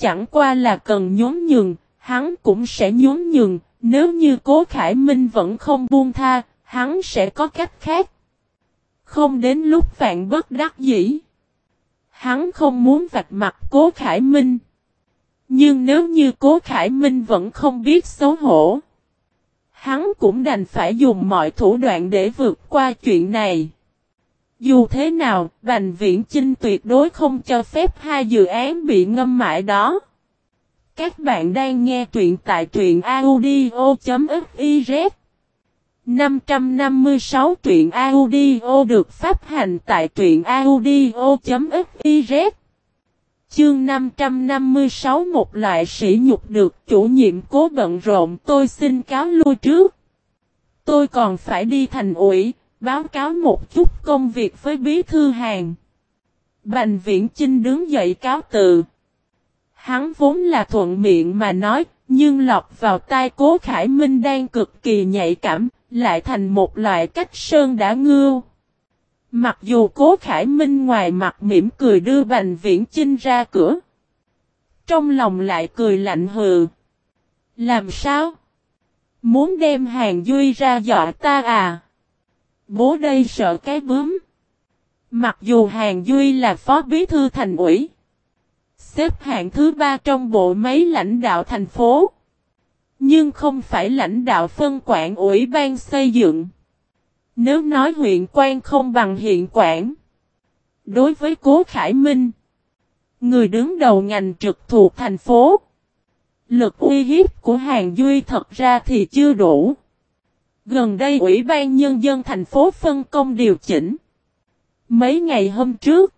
Chẳng qua là cần nhún nhường, hắn cũng sẽ nhún nhường, nếu như Cố Khải Minh vẫn không buông tha, hắn sẽ có cách khác. Không đến lúc vạn bất đắc dĩ. Hắn không muốn vạch mặt Cố Khải Minh. Nhưng nếu như Cố Khải Minh vẫn không biết xấu hổ, hắn cũng đành phải dùng mọi thủ đoạn để vượt qua chuyện này. Dù thế nào, Bành Viễn Chinh tuyệt đối không cho phép hai dự án bị ngâm mãi đó. Các bạn đang nghe truyện tại truyện audio.fiz 556 truyện audio được phát hành tại truyện audio.fiz Chương 556 một loại sỉ nhục được chủ nhiệm cố bận rộn tôi xin cáo lui trước. Tôi còn phải đi thành ủy, báo cáo một chút công việc với bí thư hàng. Bành viễn trinh đứng dậy cáo tự. Hắn vốn là thuận miệng mà nói, nhưng lọc vào tai cố Khải Minh đang cực kỳ nhạy cảm, lại thành một loại cách sơn đã ngưu. Mặc dù cố Khải Minh ngoài mặt mỉm cười đưa Bành Viễn Chinh ra cửa. Trong lòng lại cười lạnh hừ. Làm sao? Muốn đem hàng Duy ra dọa ta à? Bố đây sợ cái bướm. Mặc dù hàng Duy là phó bí thư thành ủy. Xếp hạng thứ ba trong bộ máy lãnh đạo thành phố. Nhưng không phải lãnh đạo phân quản ủy ban xây dựng. Nếu nói huyện quan không bằng hiện quản. Đối với Cố Khải Minh. Người đứng đầu ngành trực thuộc thành phố. Lực uy hiếp của Hàng Duy thật ra thì chưa đủ. Gần đây Ủy ban Nhân dân thành phố phân công điều chỉnh. Mấy ngày hôm trước,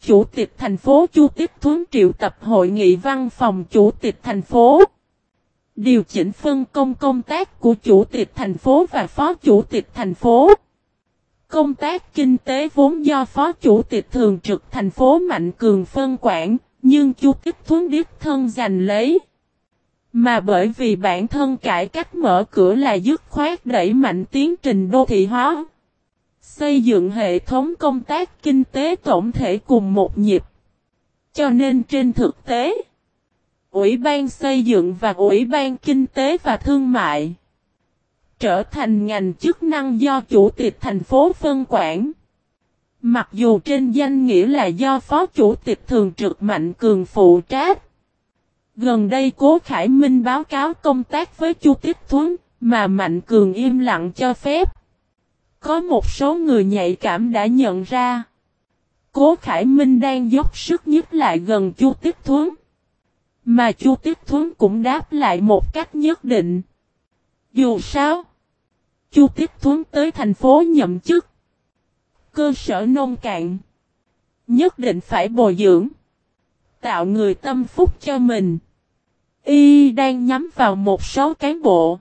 Chủ tịch thành phố Chu Tiếp Thuấn triệu tập hội nghị văn phòng Chủ tịch thành phố. Điều chỉnh phân công công tác của Chủ tịch thành phố và Phó Chủ tịch thành phố. Công tác kinh tế vốn do Phó Chủ tịch Thường trực thành phố Mạnh Cường phân quản, nhưng Chu Tiếp Thuấn điết thân giành lấy. Mà bởi vì bản thân cải cách mở cửa là dứt khoát đẩy mạnh tiến trình đô thị hóa. Xây dựng hệ thống công tác kinh tế tổng thể cùng một nhịp. Cho nên trên thực tế, Ủy ban xây dựng và Ủy ban kinh tế và thương mại trở thành ngành chức năng do chủ tịch thành phố phân quản. Mặc dù trên danh nghĩa là do phó chủ tịch thường trực Mạnh Cường phụ trách. Gần đây Cố Khải Minh báo cáo công tác với Chu Tiếp Thuấn, mà Mạnh Cường im lặng cho phép. Có một số người nhạy cảm đã nhận ra. Cố Khải Minh đang dốc sức nhất lại gần Chu Tiếp Thuấn. Mà Chu Tiếp Thuấn cũng đáp lại một cách nhất định. Dù sao, Chu Tiếp Thuấn tới thành phố nhậm chức. Cơ sở nông cạn. Nhất định phải bồi dưỡng tạo người tâm phúc cho mình. Y đang nhắm vào một số cán bộ.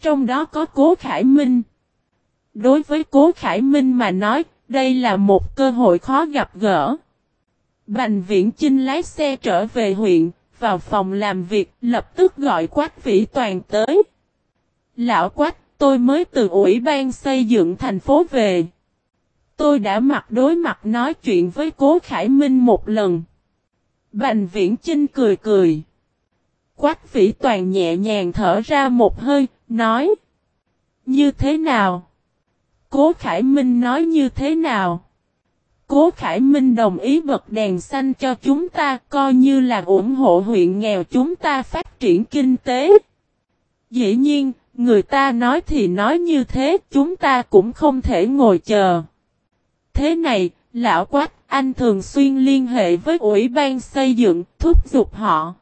Trong đó có Cố Khải Minh. Đối với Cố Khải Minh mà nói, đây là một cơ hội khó gặp gỡ. Bành Viễn Chinh lái xe trở về huyện, vào phòng làm việc, lập tức gọi Quách Vĩ Toàn tới. Lão Quách, tôi mới từ Ủy ban xây dựng thành phố về. Tôi đã mặt đối mặt nói chuyện với Cố Khải Minh một lần. Bành viễn Trinh cười cười. Quách vĩ toàn nhẹ nhàng thở ra một hơi, nói. Như thế nào? Cố Khải Minh nói như thế nào? Cố Khải Minh đồng ý bật đèn xanh cho chúng ta coi như là ủng hộ huyện nghèo chúng ta phát triển kinh tế. Dĩ nhiên, người ta nói thì nói như thế chúng ta cũng không thể ngồi chờ. Thế này, Lão Quách, anh thường xuyên liên hệ với Ủy ban xây dựng, thúc giục họ.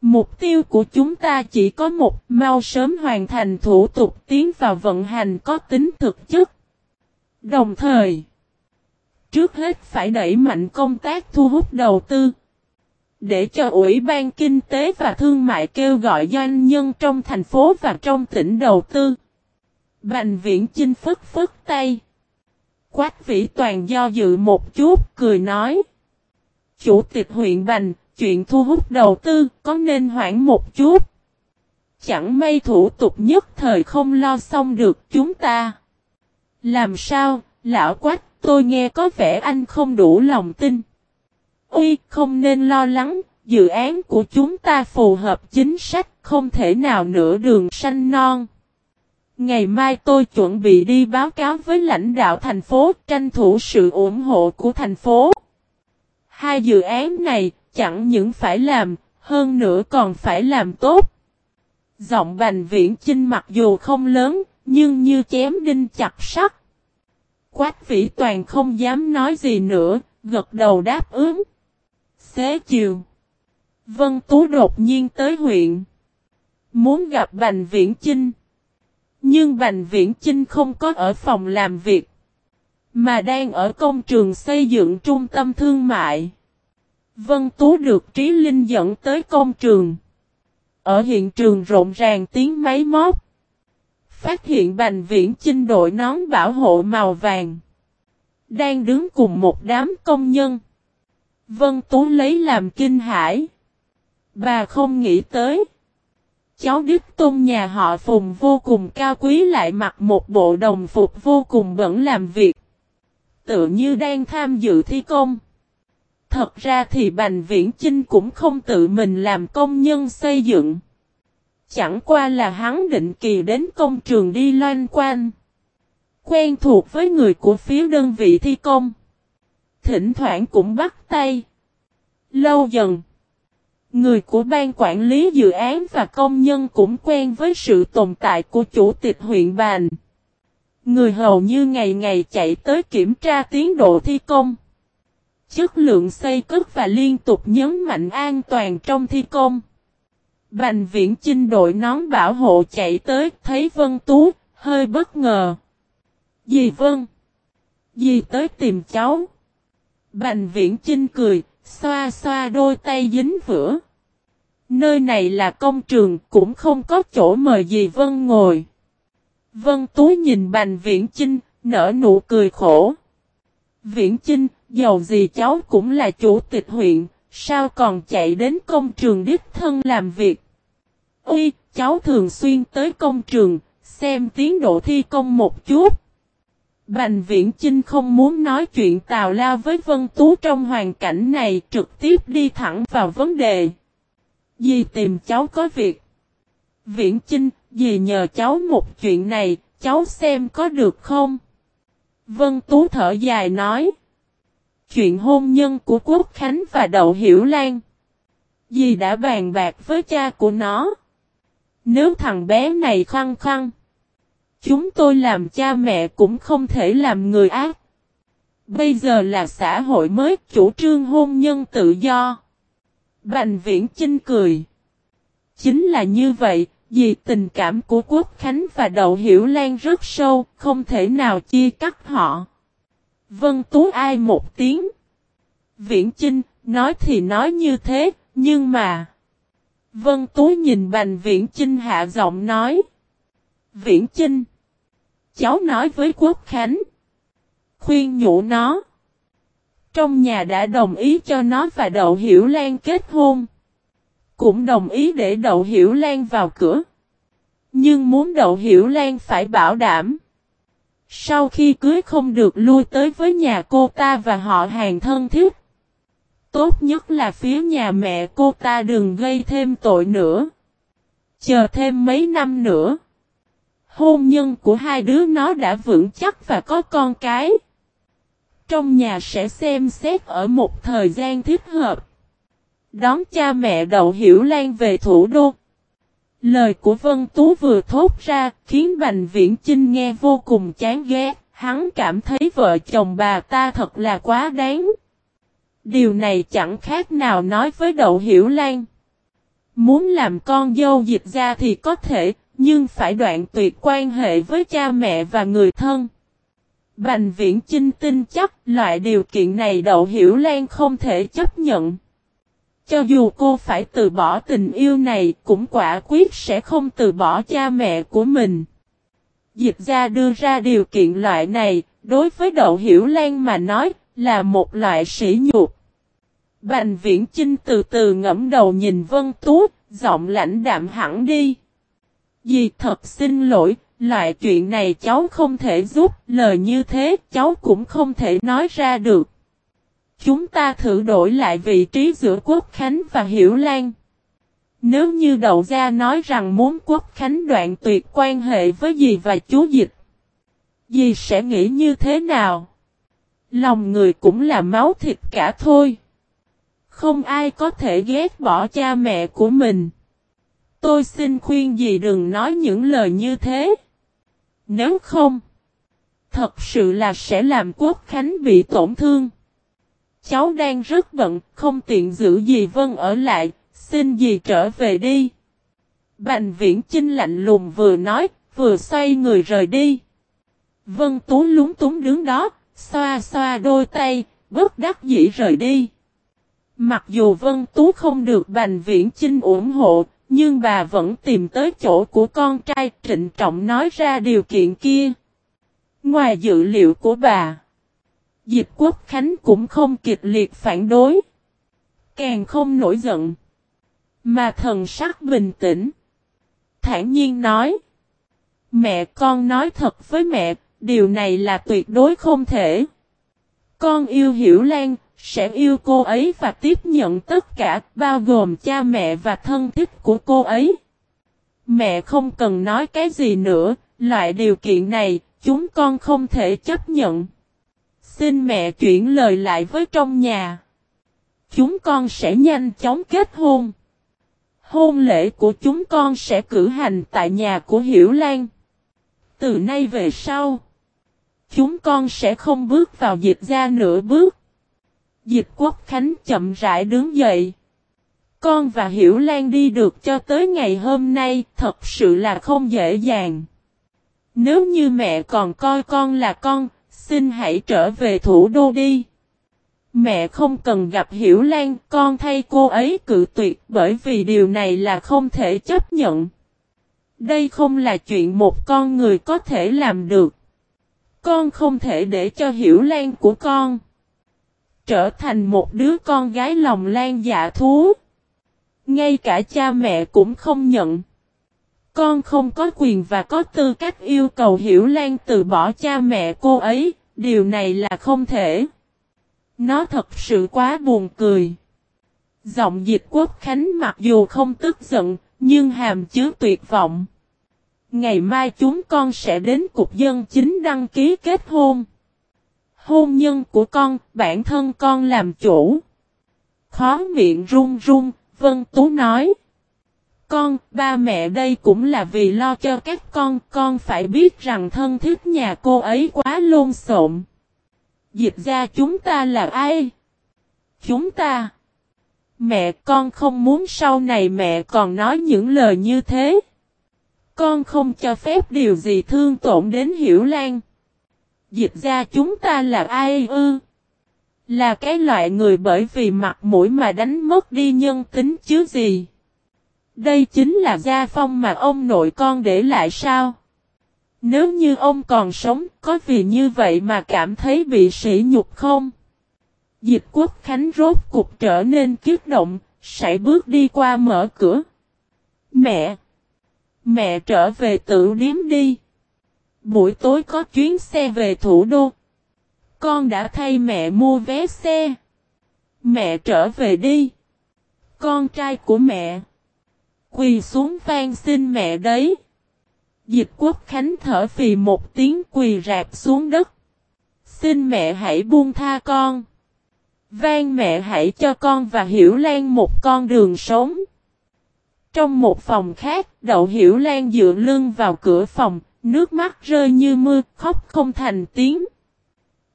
Mục tiêu của chúng ta chỉ có một, mau sớm hoàn thành thủ tục tiến vào vận hành có tính thực chất. Đồng thời, trước hết phải đẩy mạnh công tác thu hút đầu tư. Để cho Ủy ban Kinh tế và Thương mại kêu gọi doanh nhân trong thành phố và trong tỉnh đầu tư. Bành viễn chinh phức phức tay. Quách vĩ toàn do dự một chút, cười nói. Chủ tịch huyện Bành, chuyện thu hút đầu tư, có nên hoãn một chút. Chẳng may thủ tục nhất thời không lo xong được chúng ta. Làm sao, lão quách, tôi nghe có vẻ anh không đủ lòng tin. Uy, không nên lo lắng, dự án của chúng ta phù hợp chính sách, không thể nào nửa đường xanh non. Ngày mai tôi chuẩn bị đi báo cáo với lãnh đạo thành phố, tranh thủ sự ủng hộ của thành phố. Hai dự án này, chẳng những phải làm, hơn nữa còn phải làm tốt. Giọng bành viễn chinh mặc dù không lớn, nhưng như chém đinh chặt sắt. Quách vĩ toàn không dám nói gì nữa, gật đầu đáp ứng. Xế chiều. Vân Tú đột nhiên tới huyện. Muốn gặp Bành Viễn Chinh. Nhưng Bành Viễn Chinh không có ở phòng làm việc. Mà đang ở công trường xây dựng trung tâm thương mại. Vân Tú được Trí Linh dẫn tới công trường. Ở hiện trường rộn ràng tiếng máy móc. Phát hiện Bành Viễn Chinh đội nón bảo hộ màu vàng. Đang đứng cùng một đám công nhân. Vân Tú lấy làm kinh hãi. Bà không nghĩ tới. Cháu Đức Tôn nhà họ Phùng vô cùng cao quý lại mặc một bộ đồng phục vô cùng bẩn làm việc. Tự như đang tham dự thi công. Thật ra thì Bành Viễn Chinh cũng không tự mình làm công nhân xây dựng. Chẳng qua là hắn định kỳ đến công trường đi loan quan. Quen thuộc với người của phía đơn vị thi công. Thỉnh thoảng cũng bắt tay. Lâu dần. Người của ban quản lý dự án và công nhân cũng quen với sự tồn tại của chủ tịch huyện bàn. Người hầu như ngày ngày chạy tới kiểm tra tiến độ thi công. Chất lượng xây cất và liên tục nhấn mạnh an toàn trong thi công. Bành viễn chinh đội nón bảo hộ chạy tới thấy Vân Tú, hơi bất ngờ. Dì Vân? Dì tới tìm cháu. Bành viễn chinh cười, xoa xoa đôi tay dính vữa. Nơi này là công trường cũng không có chỗ mời gì Vân ngồi. Vân Tú nhìn Bành Viễn Chinh, nở nụ cười khổ. Viễn Chinh, giàu gì cháu cũng là chủ tịch huyện, sao còn chạy đến công trường đích thân làm việc. Ôi, cháu thường xuyên tới công trường, xem tiến độ thi công một chút. Bành Viễn Chinh không muốn nói chuyện tào lao với Vân Tú trong hoàn cảnh này trực tiếp đi thẳng vào vấn đề. Dì tìm cháu có việc. Viễn Chinh, dì nhờ cháu một chuyện này, cháu xem có được không? Vân Tú thở dài nói. Chuyện hôn nhân của Quốc Khánh và Đậu Hiểu Lan. Dì đã bàn bạc với cha của nó. Nếu thằng bé này khăng khăng. Chúng tôi làm cha mẹ cũng không thể làm người ác. Bây giờ là xã hội mới chủ trương hôn nhân tự do. Bành viễn chinh cười. Chính là như vậy, vì tình cảm của Quốc Khánh và Đậu Hiểu Lan rất sâu, không thể nào chia cắt họ. Vân Tú ai một tiếng. Viễn Chinh, nói thì nói như thế, nhưng mà... Vân Tú nhìn Bành Viễn Chinh hạ giọng nói. Viễn Chinh. Cháu nói với Quốc Khánh. Khuyên nhủ nó. Trong nhà đã đồng ý cho nó và Đậu Hiểu Lan kết hôn. Cũng đồng ý để Đậu Hiểu Lan vào cửa. Nhưng muốn Đậu Hiểu Lan phải bảo đảm. Sau khi cưới không được lui tới với nhà cô ta và họ hàng thân thiết. Tốt nhất là phía nhà mẹ cô ta đừng gây thêm tội nữa. Chờ thêm mấy năm nữa. Hôn nhân của hai đứa nó đã vững chắc và có con cái trong nhà sẽ xem xét ở một thời gian thích hợp. Đón cha mẹ Đậu Hiểu Lan về thủ đô. Lời của Vân Tú vừa thốt ra khiến Bành Viễn Chinh nghe vô cùng chán ghét. Hắn cảm thấy vợ chồng bà ta thật là quá đáng. Điều này chẳng khác nào nói với Đậu Hiểu Lan. Muốn làm con dâu dịch ra thì có thể, nhưng phải đoạn tuyệt quan hệ với cha mẹ và người thân. Bành viễn chinh tin chắc loại điều kiện này Đậu Hiểu Lan không thể chấp nhận. Cho dù cô phải từ bỏ tình yêu này cũng quả quyết sẽ không từ bỏ cha mẹ của mình. Diệp gia đưa ra điều kiện loại này, đối với Đậu Hiểu Lan mà nói, là một loại sỉ nhục. Bành viễn chinh từ từ ngẫm đầu nhìn Vân Tú, giọng lãnh đạm hẳn đi. Dì thật xin lỗi, Loại chuyện này cháu không thể giúp, lời như thế cháu cũng không thể nói ra được. Chúng ta thử đổi lại vị trí giữa Quốc Khánh và Hiểu Lan. Nếu như đậu gia nói rằng muốn Quốc Khánh đoạn tuyệt quan hệ với dì và chú dịch. Dì sẽ nghĩ như thế nào? Lòng người cũng là máu thịt cả thôi. Không ai có thể ghét bỏ cha mẹ của mình. Tôi xin khuyên dì đừng nói những lời như thế. Nếu không, thật sự là sẽ làm quốc khánh bị tổn thương. Cháu đang rất bận, không tiện giữ dì Vân ở lại, xin dì trở về đi. Bành viễn chinh lạnh lùng vừa nói, vừa xoay người rời đi. Vân Tú lúng túng đứng đó, xoa xoa đôi tay, bất đắc dĩ rời đi. Mặc dù Vân Tú không được Bành Viễn Chinh ủng hộ, nhưng bà vẫn tìm tới chỗ của con trai trịnh trọng nói ra điều kiện kia. Ngoài dự liệu của bà, Diệp Quốc Khánh cũng không kịch liệt phản đối. Càng không nổi giận. Mà thần sắc bình tĩnh. Thản nhiên nói. Mẹ con nói thật với mẹ, điều này là tuyệt đối không thể. Con yêu Hiểu Lan, sẽ yêu cô ấy và tiếp nhận tất cả, bao gồm cha mẹ và thân thích của cô ấy. Mẹ không cần nói cái gì nữa, loại điều kiện này, chúng con không thể chấp nhận. Xin mẹ chuyển lời lại với trong nhà. Chúng con sẽ nhanh chóng kết hôn. Hôn lễ của chúng con sẽ cử hành tại nhà của Hiểu Lan. Từ nay về sau, chúng con sẽ không bước vào dịch ra nửa bước. Dịch quốc khánh chậm rãi đứng dậy. Con và Hiểu Lan đi được cho tới ngày hôm nay thật sự là không dễ dàng. Nếu như mẹ còn coi con là con, xin hãy trở về thủ đô đi. Mẹ không cần gặp Hiểu Lan, con thay cô ấy cự tuyệt bởi vì điều này là không thể chấp nhận. Đây không là chuyện một con người có thể làm được. Con không thể để cho Hiểu Lan của con trở thành một đứa con gái lòng lan dạ thú. Ngay cả cha mẹ cũng không nhận. Con không có quyền và có tư cách yêu cầu Hiểu Lan từ bỏ cha mẹ cô ấy, điều này là không thể. Nó thật sự quá buồn cười. Giọng dịch quốc khánh mặc dù không tức giận, nhưng hàm chứa tuyệt vọng. Ngày mai chúng con sẽ đến cục dân chính đăng ký kết hôn. Hôn nhân của con, bản thân con làm chủ. Khó miệng run run, Vân Tú nói. Con, ba mẹ đây cũng là vì lo cho các con, con phải biết rằng thân thiết nhà cô ấy quá lôn xộn. Dịch ra chúng ta là ai? Chúng ta. Mẹ con không muốn sau này mẹ còn nói những lời như thế. Con không cho phép điều gì thương tổn đến Hiểu Lan. Dịch ra chúng ta là ai ư? Là cái loại người bởi vì mặt mũi mà đánh mất đi nhân tính chứ gì? Đây chính là gia phong mà ông nội con để lại sao? Nếu như ông còn sống, có vì như vậy mà cảm thấy bị sỉ nhục không? Dịch quốc khánh rốt cục trở nên kiết động, sải bước đi qua mở cửa. Mẹ! Mẹ trở về tự điếm đi. Buổi tối có chuyến xe về thủ đô. Con đã thay mẹ mua vé xe. Mẹ trở về đi. Con trai của mẹ. Quỳ xuống van xin mẹ đấy. Dịch quốc khánh thở phì một tiếng quỳ rạp xuống đất. Xin mẹ hãy buông tha con. Van mẹ hãy cho con và Hiểu Lan một con đường sống. Trong một phòng khác, Đậu Hiểu Lan dựa lưng vào cửa phòng, nước mắt rơi như mưa, khóc không thành tiếng.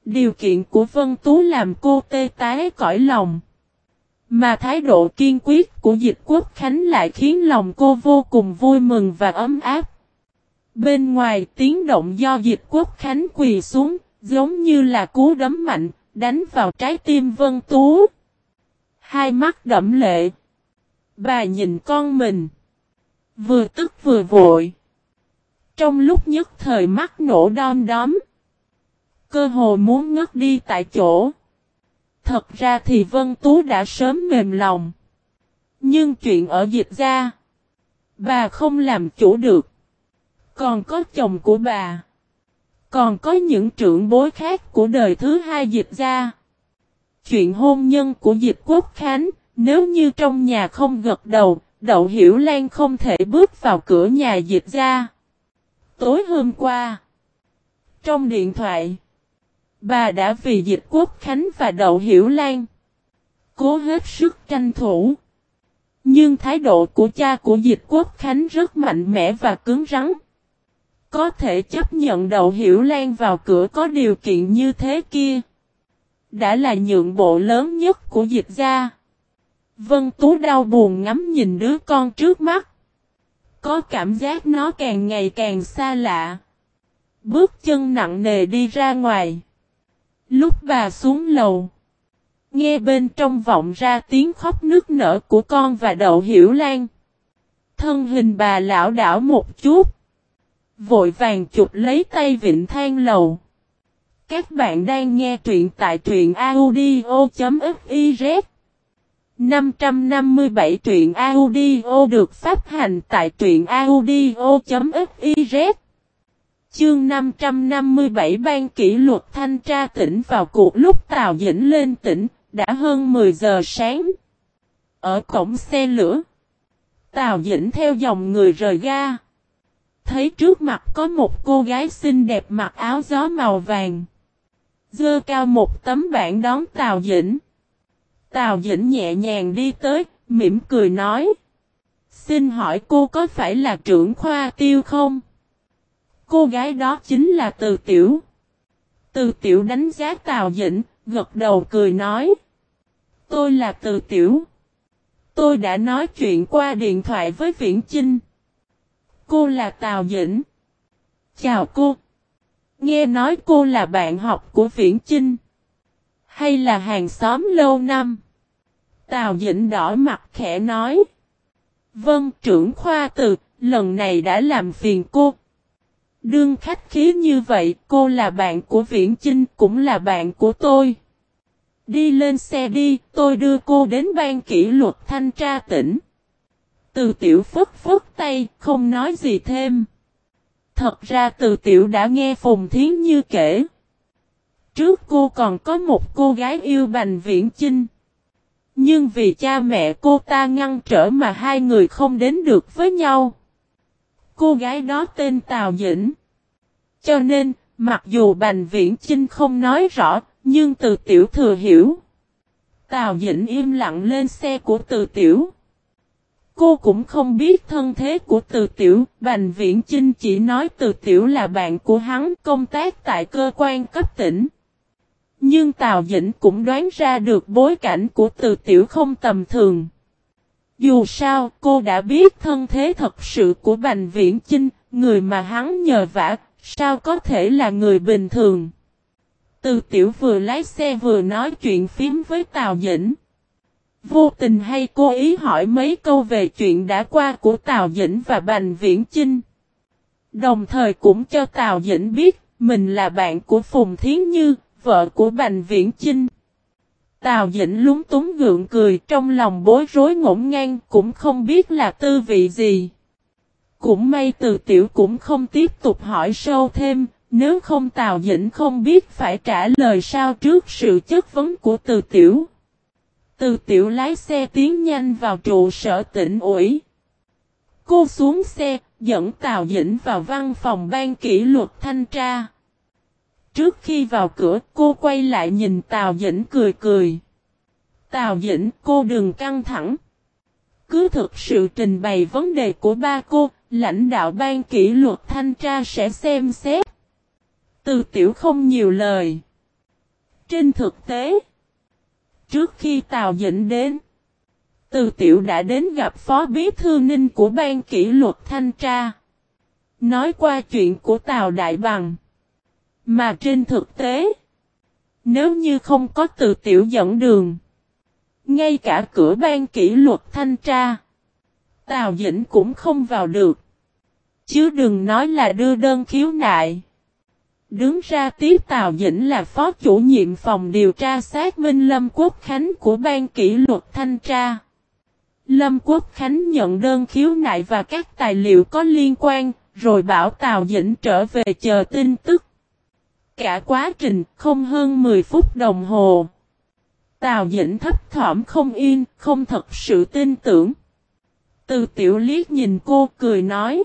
Điều kiện của Vân Tú làm cô tê tái cõi lòng. Mà thái độ kiên quyết của dịch quốc khánh lại khiến lòng cô vô cùng vui mừng và ấm áp. Bên ngoài tiếng động do dịch quốc khánh quỳ xuống, giống như là cú đấm mạnh, đánh vào trái tim Vân Tú. Hai mắt đẫm lệ. Bà nhìn con mình. Vừa tức vừa vội. Trong lúc nhất thời mắt nổ đom đóm. Cơ hồ muốn ngất đi tại chỗ. Thật ra thì Vân Tú đã sớm mềm lòng. Nhưng chuyện ở dịch ra. Bà không làm chủ được. Còn có chồng của bà. Còn có những trưởng bối khác của đời thứ hai dịch ra. chuyện hôn nhân của Dịch Quốc Khánh, nếu như trong nhà không gật đầu, Đậu Hiểu Lan không thể bước vào cửa nhà Dịch ra. Tối hôm qua, trong điện thoại, bà đã vì Dịch Quốc Khánh và Đậu Hiểu Lan cố hết sức tranh thủ. Nhưng thái độ của cha của Dịch Quốc Khánh rất mạnh mẽ và cứng rắn. Có thể chấp nhận Đậu Hiểu Lan vào cửa có điều kiện như thế kia. Đã là nhượng bộ lớn nhất của Dịch gia. Vân Tú đau buồn ngắm nhìn đứa con trước mắt. Có cảm giác nó càng ngày càng xa lạ. Bước chân nặng nề đi ra ngoài. Lúc bà xuống lầu. Nghe bên trong vọng ra tiếng khóc nức nở của con và đậu hiểu lan. Thân hình bà lão đảo một chút. Vội vàng chụp lấy tay vịnh thang lầu. Các bạn đang nghe truyện tại truyện audio.fif 557 truyện audio được phát hành tại truyện audio.fiz Chương 557 Ban kỷ luật thanh tra tỉnh vào cuộc lúc Tào Dĩnh lên tỉnh, đã hơn 10 giờ sáng. Ở cổng xe lửa, Tào Dĩnh theo dòng người rời ga. Thấy trước mặt có một cô gái xinh đẹp mặc áo gió màu vàng. Dơ cao một tấm bảng đón Tào Dĩnh. Tào Dĩnh nhẹ nhàng đi tới, mỉm cười nói. Xin hỏi cô có phải là trưởng khoa tiêu không? Cô gái đó chính là Từ Tiểu. Từ Tiểu đánh giá Tào Dĩnh, gật đầu cười nói. Tôi là Từ Tiểu. Tôi đã nói chuyện qua điện thoại với Viễn Chinh. Cô là Tào Dĩnh. Chào cô. Nghe nói cô là bạn học của Viễn Chinh. Hay là hàng xóm lâu năm. Tào Dĩnh đỏ mặt khẽ nói. Vâng trưởng khoa từ, lần này đã làm phiền cô. Đương khách khí như vậy, cô là bạn của Viễn Chinh cũng là bạn của tôi. Đi lên xe đi, tôi đưa cô đến ban kỷ luật thanh tra tỉnh. Từ tiểu phất phất tay, không nói gì thêm. Thật ra từ tiểu đã nghe Phùng Thiến Như kể. Trước cô còn có một cô gái yêu Bành Viễn Chinh. Nhưng vì cha mẹ cô ta ngăn trở mà hai người không đến được với nhau. Cô gái đó tên Tào Dĩnh. Cho nên, mặc dù Bành Viễn Chinh không nói rõ, nhưng từ tiểu thừa hiểu. Tào Dĩnh im lặng lên xe của từ tiểu. Cô cũng không biết thân thế của từ tiểu, Bành Viễn Chinh chỉ nói từ tiểu là bạn của hắn công tác tại cơ quan cấp tỉnh. Nhưng Tào Dĩnh cũng đoán ra được bối cảnh của từ tiểu không tầm thường. Dù sao, cô đã biết thân thế thật sự của Bành Viễn Chinh, người mà hắn nhờ vả, sao có thể là người bình thường. Từ tiểu vừa lái xe vừa nói chuyện phím với Tào Dĩnh. Vô tình hay cố ý hỏi mấy câu về chuyện đã qua của Tào Dĩnh và Bành Viễn Chinh. Đồng thời cũng cho Tào Dĩnh biết mình là bạn của Phùng Thiến Như, vợ của Bành Viễn Chinh. Tào Dĩnh lúng túng gượng cười trong lòng bối rối ngổn ngang cũng không biết là tư vị gì. Cũng may từ tiểu cũng không tiếp tục hỏi sâu thêm, nếu không Tào Dĩnh không biết phải trả lời sao trước sự chất vấn của từ tiểu. Từ tiểu lái xe tiến nhanh vào trụ sở tỉnh ủy. Cô xuống xe, dẫn Tào Dĩnh vào văn phòng ban kỷ luật thanh tra. Trước khi vào cửa, cô quay lại nhìn Tào Dĩnh cười cười. Tào Dĩnh, cô đừng căng thẳng. Cứ thực sự trình bày vấn đề của ba cô, lãnh đạo ban kỷ luật thanh tra sẽ xem xét. Từ tiểu không nhiều lời. Trên thực tế, trước khi Tào Dĩnh đến, từ tiểu đã đến gặp phó bí thư ninh của ban kỷ luật thanh tra. Nói qua chuyện của Tào Đại Bằng. Mà trên thực tế, nếu như không có từ tiểu dẫn đường, ngay cả cửa ban kỷ luật thanh tra, Tào Dĩnh cũng không vào được. Chứ đừng nói là đưa đơn khiếu nại. Đứng ra tiếp Tào Dĩnh là phó chủ nhiệm phòng điều tra xác minh Lâm Quốc Khánh của ban kỷ luật thanh tra. Lâm Quốc Khánh nhận đơn khiếu nại và các tài liệu có liên quan, rồi bảo Tào Dĩnh trở về chờ tin tức. Cả quá trình không hơn 10 phút đồng hồ. Tào Dĩnh thấp thỏm không yên, không thật sự tin tưởng. Từ tiểu liếc nhìn cô cười nói.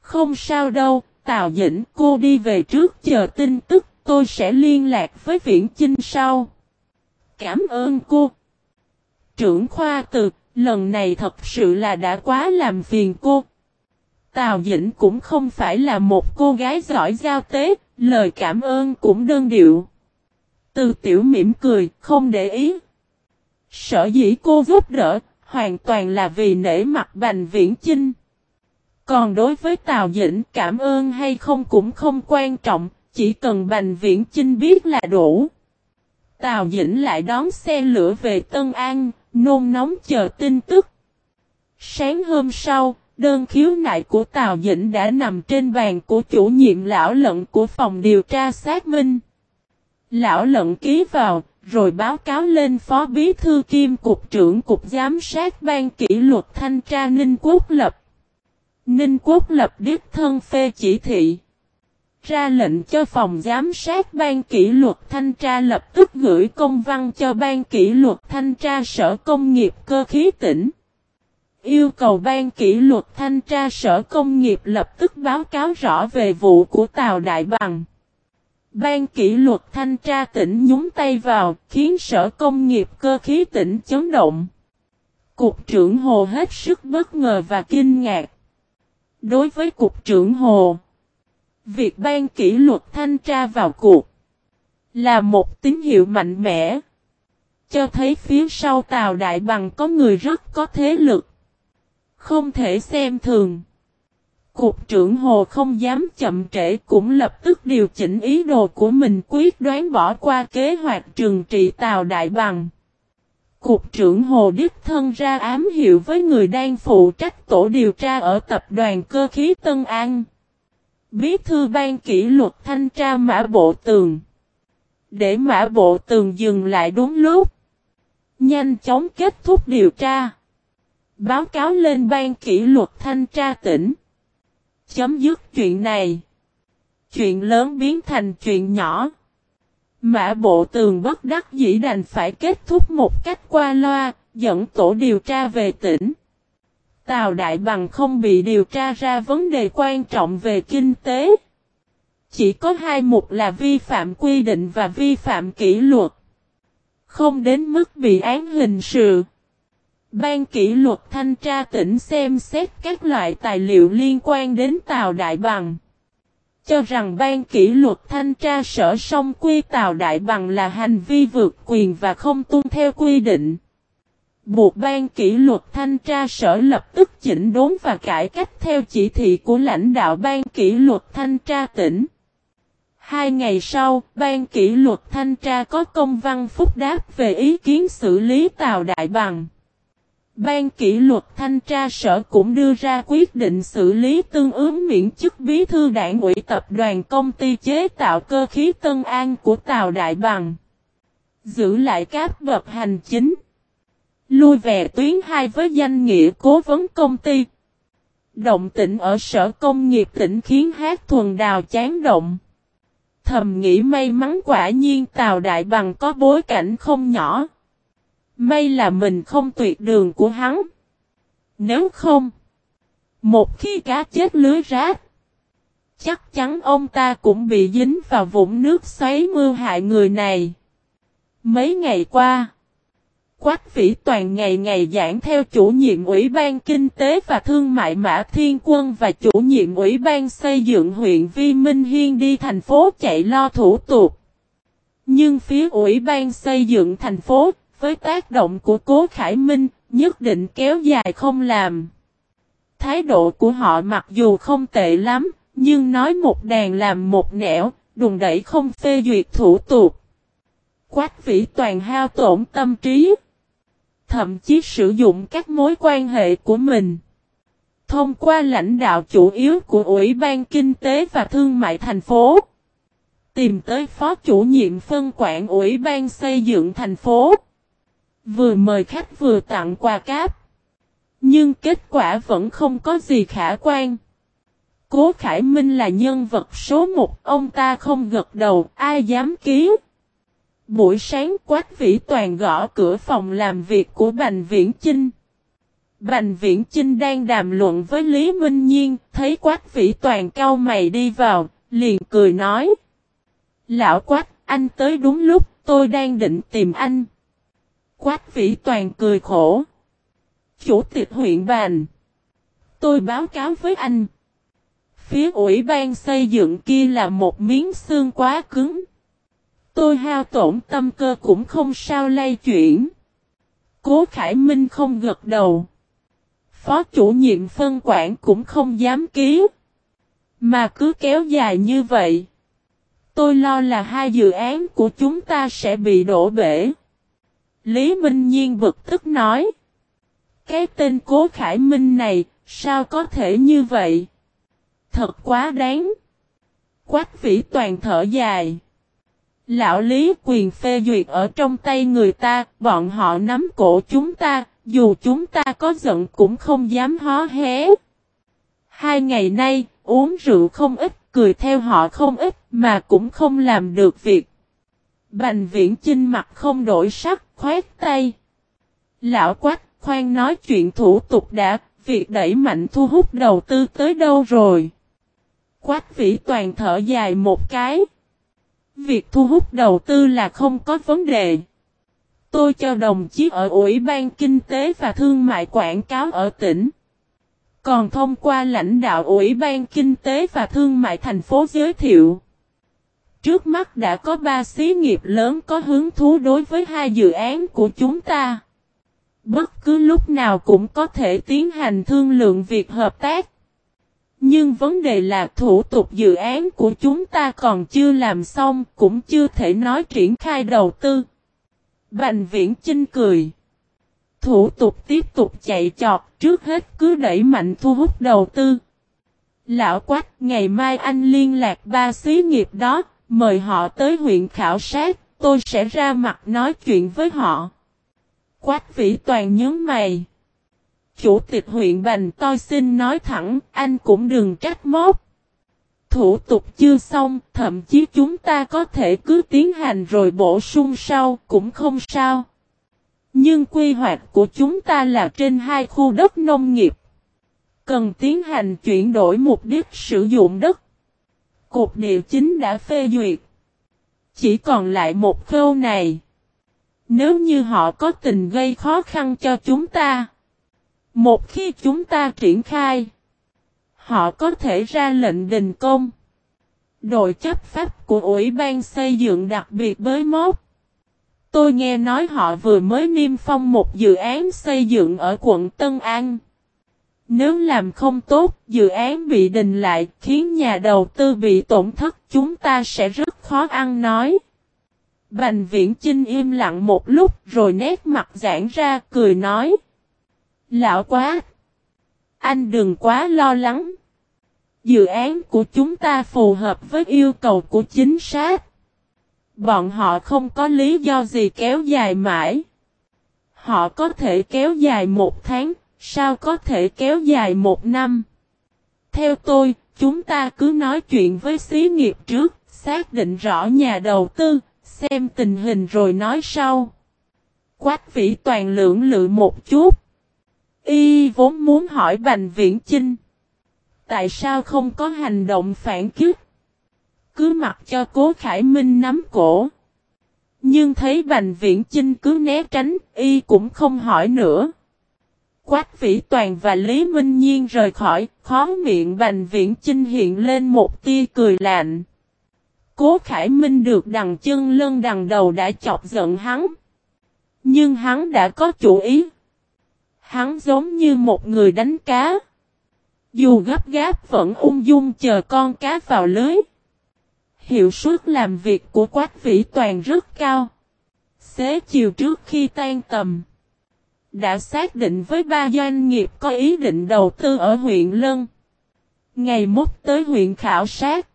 Không sao đâu, Tào Dĩnh cô đi về trước chờ tin tức, tôi sẽ liên lạc với Viễn Chinh sau. Cảm ơn cô. Trưởng khoa từ, lần này thật sự là đã quá làm phiền cô. Tào Dĩnh cũng không phải là một cô gái giỏi giao tế, lời cảm ơn cũng đơn điệu. Từ tiểu mỉm cười, không để ý. Sở dĩ cô giúp đỡ, hoàn toàn là vì nể mặt Bành Viễn Chinh. Còn đối với Tào Dĩnh cảm ơn hay không cũng không quan trọng, chỉ cần Bành Viễn Chinh biết là đủ. Tào Dĩnh lại đón xe lửa về Tân An, nôn nóng chờ tin tức. Sáng hôm sau, đơn khiếu nại của Tào Dĩnh đã nằm trên bàn của chủ nhiệm lão lận của phòng điều tra xác minh. Lão lận ký vào, rồi báo cáo lên Phó Bí Thư Kim Cục trưởng Cục Giám sát Ban Kỷ luật Thanh tra Ninh Quốc Lập. Ninh Quốc Lập đích thân phê chỉ thị. Ra lệnh cho phòng giám sát ban kỷ luật thanh tra lập tức gửi công văn cho ban kỷ luật thanh tra sở công nghiệp cơ khí tỉnh. Yêu cầu ban kỷ luật thanh tra sở công nghiệp lập tức báo cáo rõ về vụ của Tàu Đại Bằng. Ban kỷ luật thanh tra tỉnh nhúng tay vào, khiến sở công nghiệp cơ khí tỉnh chấn động. Cục trưởng Hồ hết sức bất ngờ và kinh ngạc. Đối với Cục trưởng Hồ, việc ban kỷ luật thanh tra vào cuộc là một tín hiệu mạnh mẽ. Cho thấy phía sau Tàu Đại Bằng có người rất có thế lực. Không thể xem thường. Cục trưởng Hồ không dám chậm trễ cũng lập tức điều chỉnh ý đồ của mình quyết đoán bỏ qua kế hoạch trừng trị Tàu Đại Bằng. Cục trưởng Hồ Đức Thân ra ám hiệu với người đang phụ trách tổ điều tra ở tập đoàn cơ khí Tân An. Bí thư ban kỷ luật thanh tra mã bộ tường. Để mã bộ tường dừng lại đúng lúc. Nhanh chóng kết thúc điều tra. Báo cáo lên ban kỷ luật thanh tra tỉnh. Chấm dứt chuyện này. Chuyện lớn biến thành chuyện nhỏ. Mã bộ tường bất đắc dĩ đành phải kết thúc một cách qua loa, dẫn tổ điều tra về tỉnh. Tào Đại Bằng không bị điều tra ra vấn đề quan trọng về kinh tế. Chỉ có hai mục là vi phạm quy định và vi phạm kỷ luật. Không đến mức bị án hình sự. Ban kỷ luật thanh tra tỉnh xem xét các loại tài liệu liên quan đến Tào Đại Bằng. Cho rằng ban kỷ luật thanh tra sở song quy Tào Đại Bằng là hành vi vượt quyền và không tuân theo quy định. Buộc ban kỷ luật thanh tra sở lập tức chỉnh đốn và cải cách theo chỉ thị của lãnh đạo ban kỷ luật thanh tra tỉnh. Hai ngày sau, ban kỷ luật thanh tra có công văn phúc đáp về ý kiến xử lý Tào Đại Bằng. Ban kỷ luật thanh tra sở cũng đưa ra quyết định xử lý tương ứng miễn chức bí thư đảng ủy tập đoàn công ty chế tạo cơ khí Tân An của Tào Đại Bằng. Giữ lại các bậc hành chính. Lui về tuyến 2 với danh nghĩa cố vấn công ty. Động tĩnh ở sở công nghiệp tỉnh khiến hát thuần đào chán động. Thầm nghĩ may mắn quả nhiên Tào Đại Bằng có bối cảnh không nhỏ. May là mình không tuyệt đường của hắn. Nếu không, một khi cá chết lưới rác, chắc chắn ông ta cũng bị dính vào vũng nước xoáy mưa hại người này. Mấy ngày qua, Quách Vĩ Toàn ngày ngày giảng theo chủ nhiệm Ủy ban Kinh tế và Thương mại Mã Thiên Quân và chủ nhiệm Ủy ban xây dựng huyện Vi Minh Hiên đi thành phố chạy lo thủ tục. Nhưng phía Ủy ban xây dựng thành phố, với tác động của Cố Khải Minh, nhất định kéo dài không làm. Thái độ của họ mặc dù không tệ lắm, nhưng nói một đàn làm một nẻo, đùng đẩy không phê duyệt thủ tục. Quách vĩ toàn hao tổn tâm trí. Thậm chí sử dụng các mối quan hệ của mình. Thông qua lãnh đạo chủ yếu của Ủy ban Kinh tế và Thương mại thành phố. Tìm tới phó chủ nhiệm phân quản Ủy ban xây dựng thành phố. Vừa mời khách vừa tặng quà cáp. Nhưng kết quả vẫn không có gì khả quan. Cố Khải Minh là nhân vật số một, ông ta không gật đầu, ai dám ký. Buổi sáng Quách Vĩ Toàn gõ cửa phòng làm việc của Bành Viễn Chinh. Bành Viễn Chinh đang đàm luận với Lý Minh Nhiên, thấy Quách Vĩ Toàn cau mày đi vào, liền cười nói. Lão Quách, anh tới đúng lúc, tôi đang định tìm anh. Quách Vĩ Toàn cười khổ. Chủ tịch huyện bàn, Tôi báo cáo với anh. Phía ủy ban xây dựng kia là một miếng xương quá cứng. Tôi hao tổn tâm cơ cũng không sao lay chuyển. Cố Khải Minh không gật đầu. Phó chủ nhiệm phân quản cũng không dám ký. Mà cứ kéo dài như vậy. Tôi lo là hai dự án của chúng ta sẽ bị đổ bể. Lý Minh Nhiên bực tức nói. Cái tên Cố Khải Minh này, sao có thể như vậy? Thật quá đáng. Quách vĩ toàn thở dài. Lão Lý quyền phê duyệt ở trong tay người ta, bọn họ nắm cổ chúng ta, dù chúng ta có giận cũng không dám hó hé. Hai ngày nay, uống rượu không ít, cười theo họ không ít, mà cũng không làm được việc. Bành viễn chinh mặt không đổi sắc, khoét tay. Lão quách, khoan nói chuyện thủ tục đã, việc đẩy mạnh thu hút đầu tư tới đâu rồi? Quách vĩ toàn thở dài một cái. Việc thu hút đầu tư là không có vấn đề. Tôi cho đồng chí ở Ủy ban Kinh tế và Thương mại quảng cáo ở tỉnh. Còn thông qua lãnh đạo Ủy ban Kinh tế và Thương mại thành phố giới thiệu. Trước mắt đã có ba xí nghiệp lớn có hứng thú đối với hai dự án của chúng ta. Bất cứ lúc nào cũng có thể tiến hành thương lượng việc hợp tác. Nhưng vấn đề là thủ tục dự án của chúng ta còn chưa làm xong, cũng chưa thể nói triển khai đầu tư. Bành viễn Chinh cười. Thủ tục tiếp tục chạy chọt, trước hết cứ đẩy mạnh thu hút đầu tư. Lão Quách, ngày mai anh liên lạc ba xí nghiệp đó, mời họ tới huyện khảo sát, tôi sẽ ra mặt nói chuyện với họ. Quách vĩ toàn nhớ mày. Chủ tịch huyện Bành tôi xin nói thẳng, anh cũng đừng trách móc. Thủ tục chưa xong, thậm chí chúng ta có thể cứ tiến hành rồi bổ sung sau, cũng không sao. Nhưng quy hoạch của chúng ta là trên hai khu đất nông nghiệp. Cần tiến hành chuyển đổi mục đích sử dụng đất. Cục điều chính đã phê duyệt. Chỉ còn lại một khâu này. Nếu như họ có tình gây khó khăn cho chúng ta. Một khi chúng ta triển khai. Họ có thể ra lệnh đình công. Đội chấp pháp của Ủy ban xây dựng đặc biệt với mốt. Tôi nghe nói họ vừa mới niêm phong một dự án xây dựng ở quận Tân An. Nếu làm không tốt, dự án bị đình lại, khiến nhà đầu tư bị tổn thất, chúng ta sẽ rất khó ăn nói. Bành viễn Chinh im lặng một lúc rồi nét mặt giãn ra cười nói. Lão quá! Anh đừng quá lo lắng. Dự án của chúng ta phù hợp với yêu cầu của chính xác. Bọn họ không có lý do gì kéo dài mãi. Họ có thể kéo dài một tháng, sao có thể kéo dài một năm. Theo tôi, chúng ta cứ nói chuyện với xí nghiệp trước, xác định rõ nhà đầu tư, xem tình hình rồi nói sau. Quách vĩ toàn lưỡng lự một chút. Y vốn muốn hỏi Bành Viễn Chinh. Tại sao không có hành động phản kích? Cứ mặc cho cố Khải Minh nắm cổ. Nhưng thấy Bành Viễn Chinh cứ né tránh, y cũng không hỏi nữa. Quách Vĩ Toàn và Lý Minh Nhiên rời khỏi, khó miệng Bành Viễn Chinh hiện lên một tia cười lạnh. Cố Khải Minh được đằng chân lân đằng đầu đã chọc giận hắn. Nhưng hắn đã có chủ ý. Hắn giống như một người đánh cá. Dù gấp gáp vẫn ung dung chờ con cá vào lưới. Hiệu suất làm việc của Quách Vĩ Toàn rất cao. Xế chiều trước khi tan tầm. Đã xác định với ba doanh nghiệp có ý định đầu tư ở huyện Lân. Ngày mốt tới huyện khảo sát.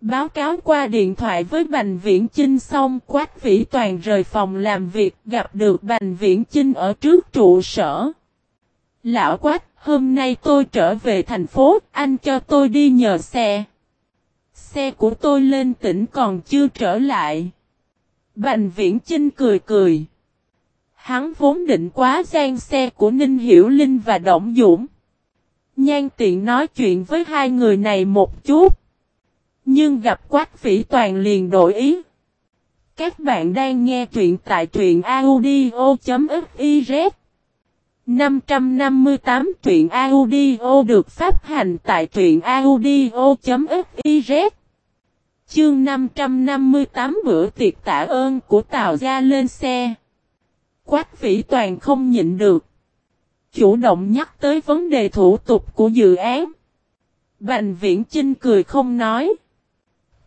Báo cáo qua điện thoại với Bành Viễn Chinh xong Quách Vĩ Toàn rời phòng làm việc gặp được Bành Viễn Chinh ở trước trụ sở. Lão Quách, hôm nay tôi trở về thành phố, anh cho tôi đi nhờ xe. Xe của tôi lên tỉnh còn chưa trở lại. Bành viễn Chinh cười cười. Hắn vốn định quá gian xe của Ninh Hiểu Linh và Động Dũng. Nhan tiện nói chuyện với hai người này một chút. Nhưng gặp Quách Phỉ Toàn liền đổi ý. Các bạn đang nghe truyện tại truyện audio.fiz 558 truyện audio được phát hành tại truyện audio.fiz Chương 558 bữa tiệc tạ ơn của Tào Gia lên xe. Quách Vĩ Toàn không nhịn được. Chủ động nhắc tới vấn đề thủ tục của dự án. Bành Viễn Chinh cười không nói.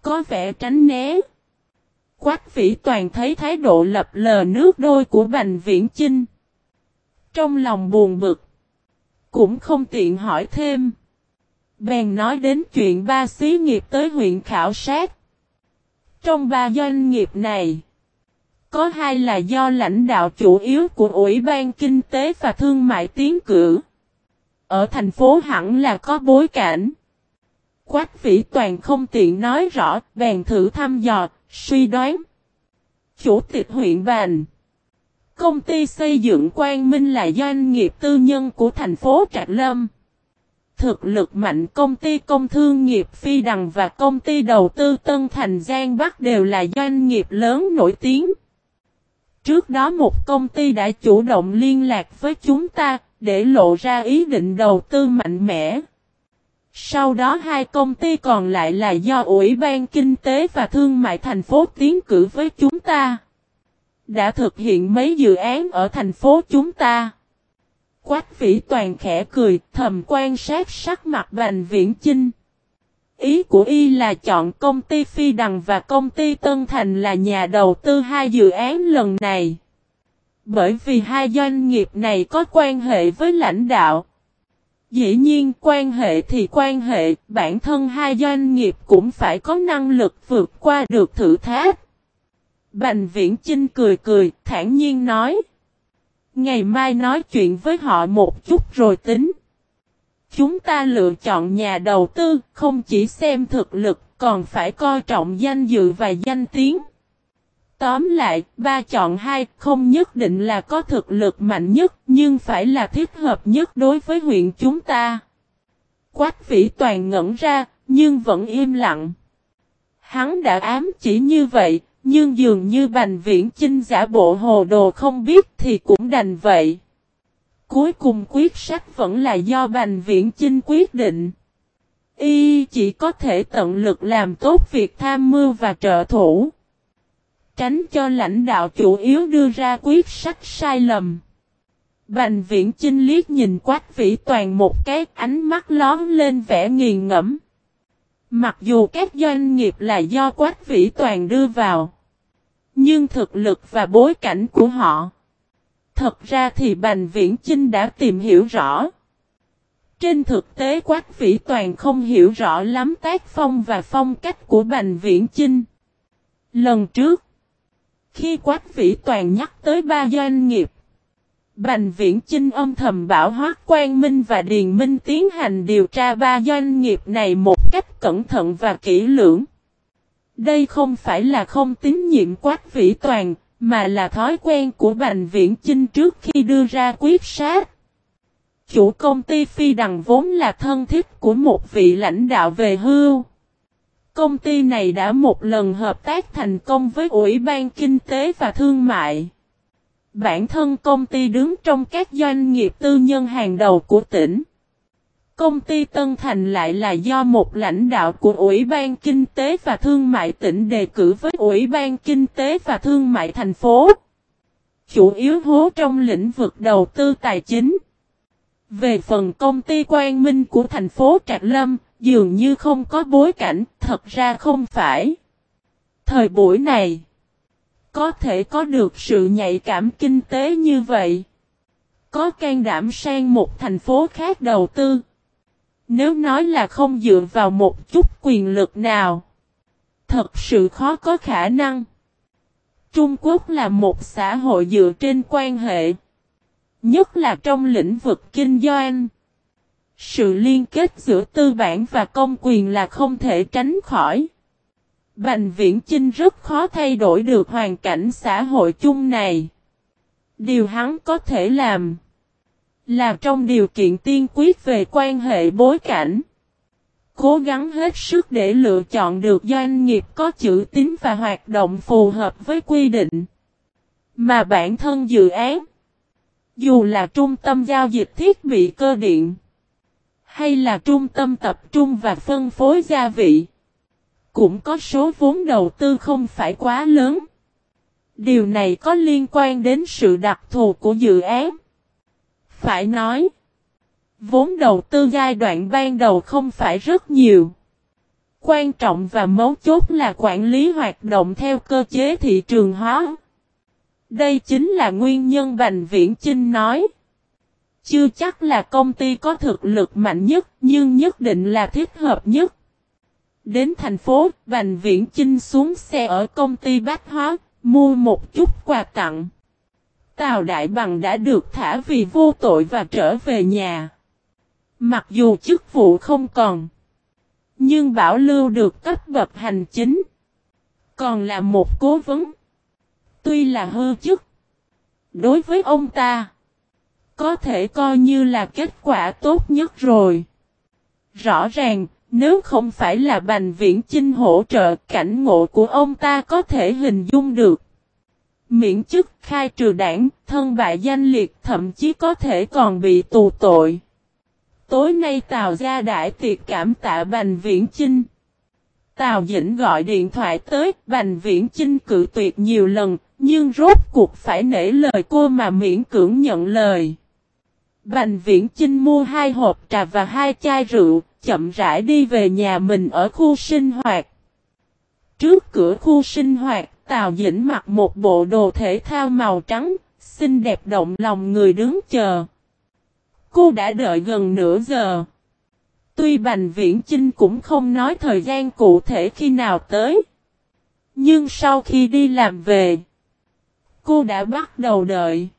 Có vẻ tránh né. Quách Vĩ Toàn thấy thái độ lập lờ nước đôi của Bành Viễn Chinh. Trong lòng buồn bực. Cũng không tiện hỏi thêm. Bèn nói đến chuyện ba xí nghiệp tới huyện khảo sát. Trong ba doanh nghiệp này, có hai là do lãnh đạo chủ yếu của Ủy ban Kinh tế và Thương mại tiến cử. Ở thành phố hẳn là có bối cảnh. Quách vĩ toàn không tiện nói rõ, bèn thử thăm dò, suy đoán. Chủ tịch huyện Bành Công ty xây dựng Quang Minh là doanh nghiệp tư nhân của thành phố Trạc Lâm. Thực lực mạnh công ty công thương nghiệp Phi Đằng và công ty đầu tư Tân Thành Giang Bắc đều là doanh nghiệp lớn nổi tiếng. Trước đó một công ty đã chủ động liên lạc với chúng ta để lộ ra ý định đầu tư mạnh mẽ. Sau đó hai công ty còn lại là do Ủy ban Kinh tế và Thương mại thành phố tiến cử với chúng ta. Đã thực hiện mấy dự án ở thành phố chúng ta. Quách vĩ toàn khẽ cười, thầm quan sát sắc mặt Bành Viễn Chinh. Ý của y là chọn công ty Phi Đằng và công ty Tân Thành là nhà đầu tư hai dự án lần này. Bởi vì hai doanh nghiệp này có quan hệ với lãnh đạo. Dĩ nhiên quan hệ thì quan hệ, bản thân hai doanh nghiệp cũng phải có năng lực vượt qua được thử thách. Bành Viễn Chinh cười cười, thản nhiên nói. Ngày mai nói chuyện với họ một chút rồi tính. Chúng ta lựa chọn nhà đầu tư, không chỉ xem thực lực, còn phải coi trọng danh dự và danh tiếng. Tóm lại, ba chọn hai, không nhất định là có thực lực mạnh nhất, nhưng phải là thích hợp nhất đối với huyện chúng ta. Quách vĩ toàn ngẩn ra, nhưng vẫn im lặng. Hắn đã ám chỉ như vậy, nhưng dường như Bành Viễn Chinh giả bộ hồ đồ không biết thì cũng đành vậy. Cuối cùng quyết sách vẫn là do Bành Viễn Chinh quyết định. Y chỉ có thể tận lực làm tốt việc tham mưu và trợ thủ. Tránh cho lãnh đạo chủ yếu đưa ra quyết sách sai lầm. Bành viễn chinh liếc nhìn quách vĩ toàn một cái, ánh mắt lón lên vẻ nghiền ngẫm. Mặc dù các doanh nghiệp là do quách vĩ toàn đưa vào. Nhưng thực lực và bối cảnh của họ. Thật ra thì Bành Viễn Chinh đã tìm hiểu rõ. Trên thực tế Quách Vĩ Toàn không hiểu rõ lắm tác phong và phong cách của Bành Viễn Chinh. Lần trước, khi Quách Vĩ Toàn nhắc tới ba doanh nghiệp, Bành Viễn Chinh âm thầm bảo Hoác Quang Minh và Điền Minh tiến hành điều tra ba doanh nghiệp này một cách cẩn thận và kỹ lưỡng. Đây không phải là không tín nhiệm Quách Vĩ Toàn, mà là thói quen của Bành Viễn Chinh trước khi đưa ra quyết sát. Chủ công ty Phi Đằng vốn là thân thiết của một vị lãnh đạo về hưu. Công ty này đã một lần hợp tác thành công với Ủy ban Kinh tế và Thương mại. Bản thân công ty đứng trong các doanh nghiệp tư nhân hàng đầu của tỉnh. Công ty Tân Thành lại là do một lãnh đạo của Ủy ban Kinh tế và Thương mại tỉnh đề cử với Ủy ban Kinh tế và Thương mại thành phố. Chủ yếu hố trong lĩnh vực đầu tư tài chính. Về phần công ty Quang Minh của thành phố Trạc Lâm, dường như không có bối cảnh, thật ra không phải. Thời buổi này, có thể có được sự nhạy cảm kinh tế như vậy. Có can đảm sang một thành phố khác đầu tư. Nếu nói là không dựa vào một chút quyền lực nào, thật sự khó có khả năng. Trung Quốc là một xã hội dựa trên quan hệ, nhất là trong lĩnh vực kinh doanh. Sự liên kết giữa tư bản và công quyền là không thể tránh khỏi. Bành Viễn Chinh rất khó thay đổi được hoàn cảnh xã hội chung này. Điều hắn có thể làm là trong điều kiện tiên quyết về quan hệ bối cảnh. Cố gắng hết sức để lựa chọn được doanh nghiệp có chữ tín và hoạt động phù hợp với quy định. Mà bản thân dự án, dù là trung tâm giao dịch thiết bị cơ điện, hay là trung tâm tập trung và phân phối gia vị, cũng có số vốn đầu tư không phải quá lớn. Điều này có liên quan đến sự đặc thù của dự án. Phải nói, vốn đầu tư giai đoạn ban đầu không phải rất nhiều. Quan trọng và mấu chốt là quản lý hoạt động theo cơ chế thị trường hóa. Đây chính là nguyên nhân Bành Viễn Chinh nói. Chưa chắc là công ty có thực lực mạnh nhất, nhưng nhất định là thích hợp nhất. Đến thành phố, Bành Viễn Chinh xuống xe ở công ty Bách Hóa, mua một chút quà tặng. Tào Đại Bằng đã được thả vì vô tội và trở về nhà. Mặc dù chức vụ không còn, nhưng bảo lưu được cấp bậc hành chính. Còn là một cố vấn. Tuy là hư chức, đối với ông ta, có thể coi như là kết quả tốt nhất rồi. Rõ ràng, nếu không phải là Bành Viễn Chinh hỗ trợ cảnh ngộ của ông ta có thể hình dung được. Miễn chức khai trừ đảng, thân bại danh liệt thậm chí có thể còn bị tù tội. Tối nay Tào ra đại tiệc cảm tạ Bành Viễn Chinh. Tào Dĩnh gọi điện thoại tới, Bành Viễn Chinh cự tuyệt nhiều lần, nhưng rốt cuộc phải nể lời cô mà miễn cưỡng nhận lời. Bành Viễn Chinh mua hai hộp trà và hai chai rượu, chậm rãi đi về nhà mình ở khu sinh hoạt. Trước cửa khu sinh hoạt, Tào Dĩnh mặc một bộ đồ thể thao màu trắng, xinh đẹp động lòng người đứng chờ. Cô đã đợi gần nửa giờ. Tuy Bành Viễn Chinh cũng không nói thời gian cụ thể khi nào tới. Nhưng sau khi đi làm về, cô đã bắt đầu đợi.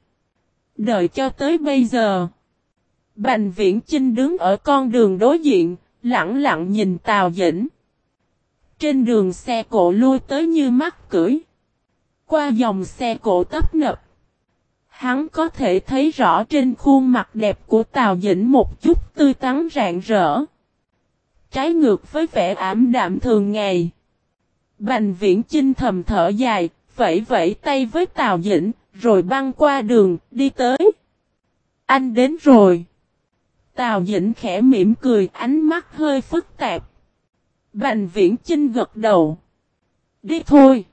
Đợi cho tới bây giờ. Bành Viễn Chinh đứng ở con đường đối diện, lặng lặng nhìn Tào Dĩnh. Trên đường xe cộ lui tới như mắt cưỡi. Qua dòng xe cộ tấp nập. Hắn có thể thấy rõ trên khuôn mặt đẹp của Tào Dĩnh một chút tươi tắn rạng rỡ. Trái ngược với vẻ ảm đạm thường ngày. Bành viễn chinh thầm thở dài, vẫy vẫy tay với Tào Dĩnh, rồi băng qua đường, đi tới. Anh đến rồi. Tào Dĩnh khẽ mỉm cười, ánh mắt hơi phức tạp. Bành viễn chinh gật đầu. Đi thôi.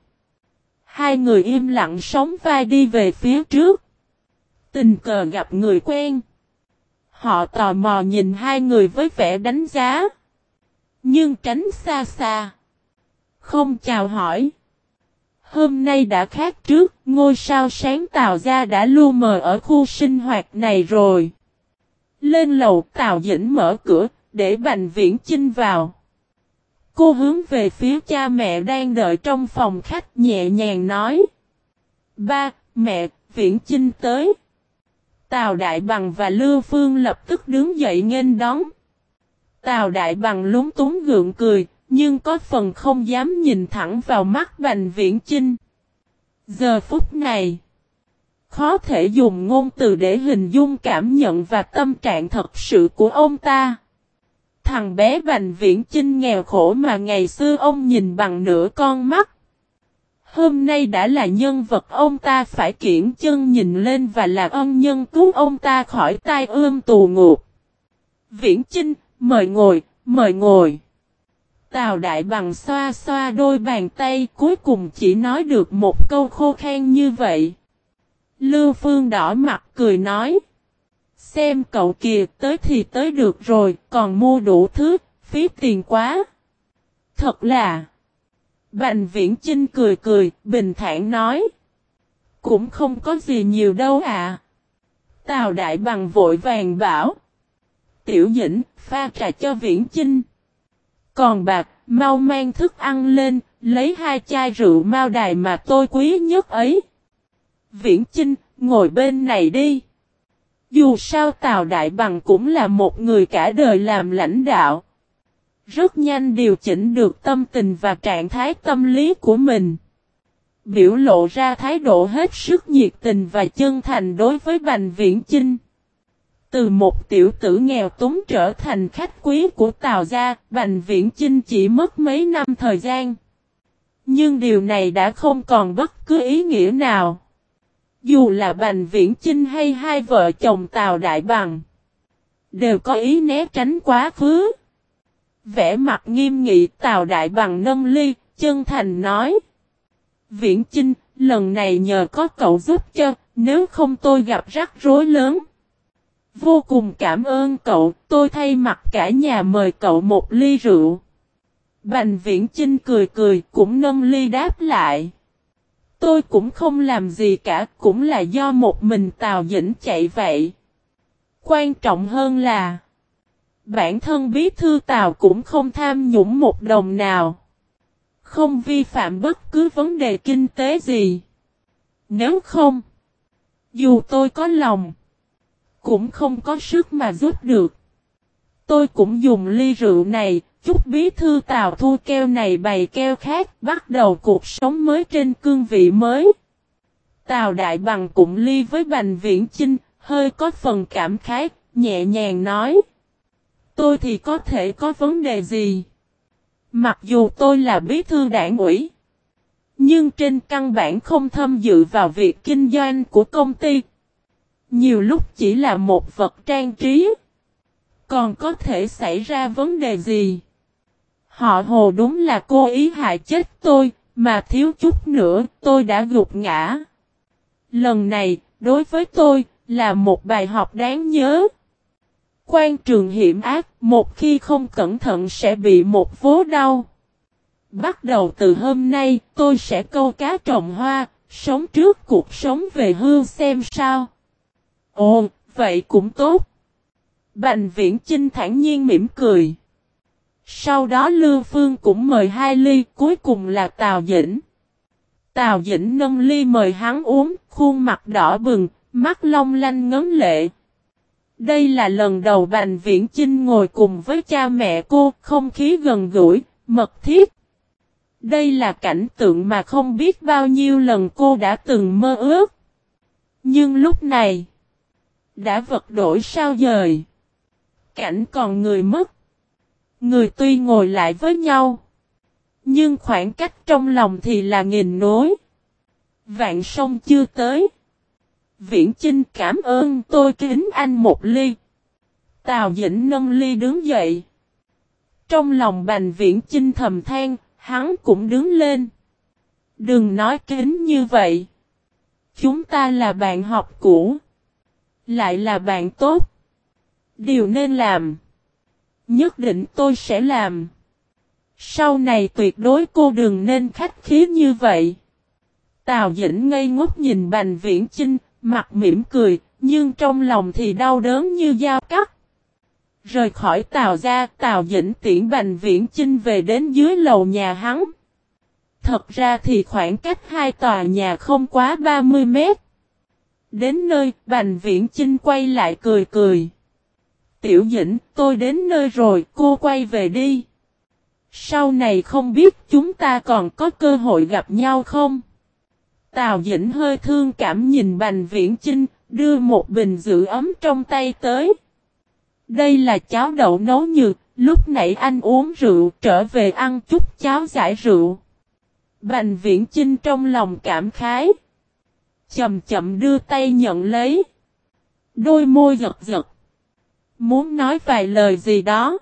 Hai người im lặng sống vai đi về phía trước. Tình cờ gặp người quen. Họ tò mò nhìn hai người với vẻ đánh giá. Nhưng tránh xa xa. Không chào hỏi. Hôm nay đã khác trước, ngôi sao sáng Tào ra đã lu mờ ở khu sinh hoạt này rồi. Lên lầu Tào Dĩnh mở cửa, để Bành Viễn Chinh vào. Cô hướng về phía cha mẹ đang đợi trong phòng khách nhẹ nhàng nói. Ba, mẹ, Viễn Chinh tới. Tào Đại Bằng và Lưu Phương lập tức đứng dậy nghênh đón. Tào Đại Bằng lúng túng gượng cười, nhưng có phần không dám nhìn thẳng vào mắt Bành Viễn Chinh. Giờ phút này, khó thể dùng ngôn từ để hình dung cảm nhận và tâm trạng thật sự của ông ta. Thằng bé Bành Viễn Chinh nghèo khổ mà ngày xưa ông nhìn bằng nửa con mắt. Hôm nay đã là nhân vật ông ta phải kiển chân nhìn lên và là ân nhân cứu ông ta khỏi tai ương tù ngục. Viễn Chinh, mời ngồi, mời ngồi. Tào Đại Bằng xoa xoa đôi bàn tay cuối cùng chỉ nói được một câu khô khen như vậy. Lưu Phương đỏ mặt cười nói. Xem cậu kìa tới thì tới được rồi còn mua đủ thứ, phí tiền quá. Thật là. Bành viễn Trinh cười cười, bình thản nói. Cũng không có gì nhiều đâu à. Tào đại bằng vội vàng bảo. Tiểu dĩnh, pha trà cho viễn Trinh. Còn bạc, mau mang thức ăn lên, lấy hai chai rượu mau đài mà tôi quý nhất ấy. Viễn Trinh, ngồi bên này đi. Dù sao Tào Đại Bằng cũng là một người cả đời làm lãnh đạo. Rất nhanh điều chỉnh được tâm tình và trạng thái tâm lý của mình. Biểu lộ ra thái độ hết sức nhiệt tình và chân thành đối với Bành Viễn Chinh. Từ một tiểu tử nghèo túng trở thành khách quý của Tào Gia, Bành Viễn Chinh chỉ mất mấy năm thời gian. Nhưng điều này đã không còn bất cứ ý nghĩa nào. Dù là Bành Viễn Chinh hay hai vợ chồng Tào Đại Bằng, đều có ý né tránh quá khứ. Vẽ mặt nghiêm nghị Tào Đại Bằng nâng ly, chân thành nói. Viễn Chinh, lần này nhờ có cậu giúp cho, nếu không tôi gặp rắc rối lớn. Vô cùng cảm ơn cậu, tôi thay mặt cả nhà mời cậu một ly rượu. Bành viễn chinh cười cười cũng nâng ly đáp lại. Tôi cũng không làm gì cả, cũng là do một mình Tào Dĩnh chạy vậy. Quan trọng hơn là Bản thân bí thư Tào cũng không tham nhũng một đồng nào. Không vi phạm bất cứ vấn đề kinh tế gì. Nếu không, dù tôi có lòng, cũng không có sức mà giúp được. Tôi cũng dùng ly rượu này, chút bí thư Tào thu keo này bày keo khác, bắt đầu cuộc sống mới trên cương vị mới. Tào Đại Bằng cũng ly với Bành Viễn Chinh, hơi có phần cảm khái, nhẹ nhàng nói. Tôi thì có thể có vấn đề gì? Mặc dù tôi là bí thư đảng ủy, nhưng trên căn bản không thâm dự vào việc kinh doanh của công ty. Nhiều lúc chỉ là một vật trang trí. Còn có thể xảy ra vấn đề gì? Họ hồ đúng là cô ý hại chết tôi, mà thiếu chút nữa tôi đã gục ngã. Lần này, đối với tôi, là một bài học đáng nhớ. Quan trường hiểm ác, một khi không cẩn thận sẽ bị một vố đau. Bắt đầu từ hôm nay, tôi sẽ câu cá trồng hoa, sống trước cuộc sống về hưu xem sao. Ồ, vậy cũng tốt. Bành viễn Trinh thản nhiên mỉm cười. Sau đó Lưu Phương cũng mời hai ly, cuối cùng là Tào Dĩnh. Tào Dĩnh nâng ly mời hắn uống, khuôn mặt đỏ bừng, mắt long lanh ngấn lệ. Đây là lần đầu Bành Viễn Chinh ngồi cùng với cha mẹ cô, không khí gần gũi, mật thiết. Đây là cảnh tượng mà không biết bao nhiêu lần cô đã từng mơ ước. Nhưng lúc này, đã vật đổi sao dời. Cảnh còn người mất. Người tuy ngồi lại với nhau. Nhưng khoảng cách trong lòng thì là nghìn nối. Vạn sông chưa tới. Viễn Chinh cảm ơn tôi kính anh một ly. Tào Dĩnh nâng ly đứng dậy. Trong lòng bành Viễn Chinh thầm than, hắn cũng đứng lên. Đừng nói kính như vậy. Chúng ta là bạn học cũ. Lại là bạn tốt. Điều nên làm. Nhất định tôi sẽ làm. Sau này tuyệt đối cô đừng nên khách khí như vậy. Tào Dĩnh ngây ngốc nhìn Bành Viễn Chinh, mặt mỉm cười, nhưng trong lòng thì đau đớn như dao cắt. Rời khỏi Tào ra, Tào Dĩnh tiễn Bành Viễn Chinh về đến dưới lầu nhà hắn. Thật ra thì khoảng cách hai tòa nhà không quá 30 mét. Đến nơi, Bành Viễn Chinh quay lại cười cười. Tiểu Dĩnh, tôi đến nơi rồi, cô quay về đi. Sau này không biết chúng ta còn có cơ hội gặp nhau không? Tào Dĩnh hơi thương cảm nhìn Bành Viễn Chinh, đưa một bình giữ ấm trong tay tới. Đây là cháo đậu nấu nhược, lúc nãy anh uống rượu trở về ăn chút cháo giải rượu. Bành Viễn Chinh trong lòng cảm khái. Chậm chậm đưa tay nhận lấy. Đôi môi giật giật. Muốn nói vài lời gì đó.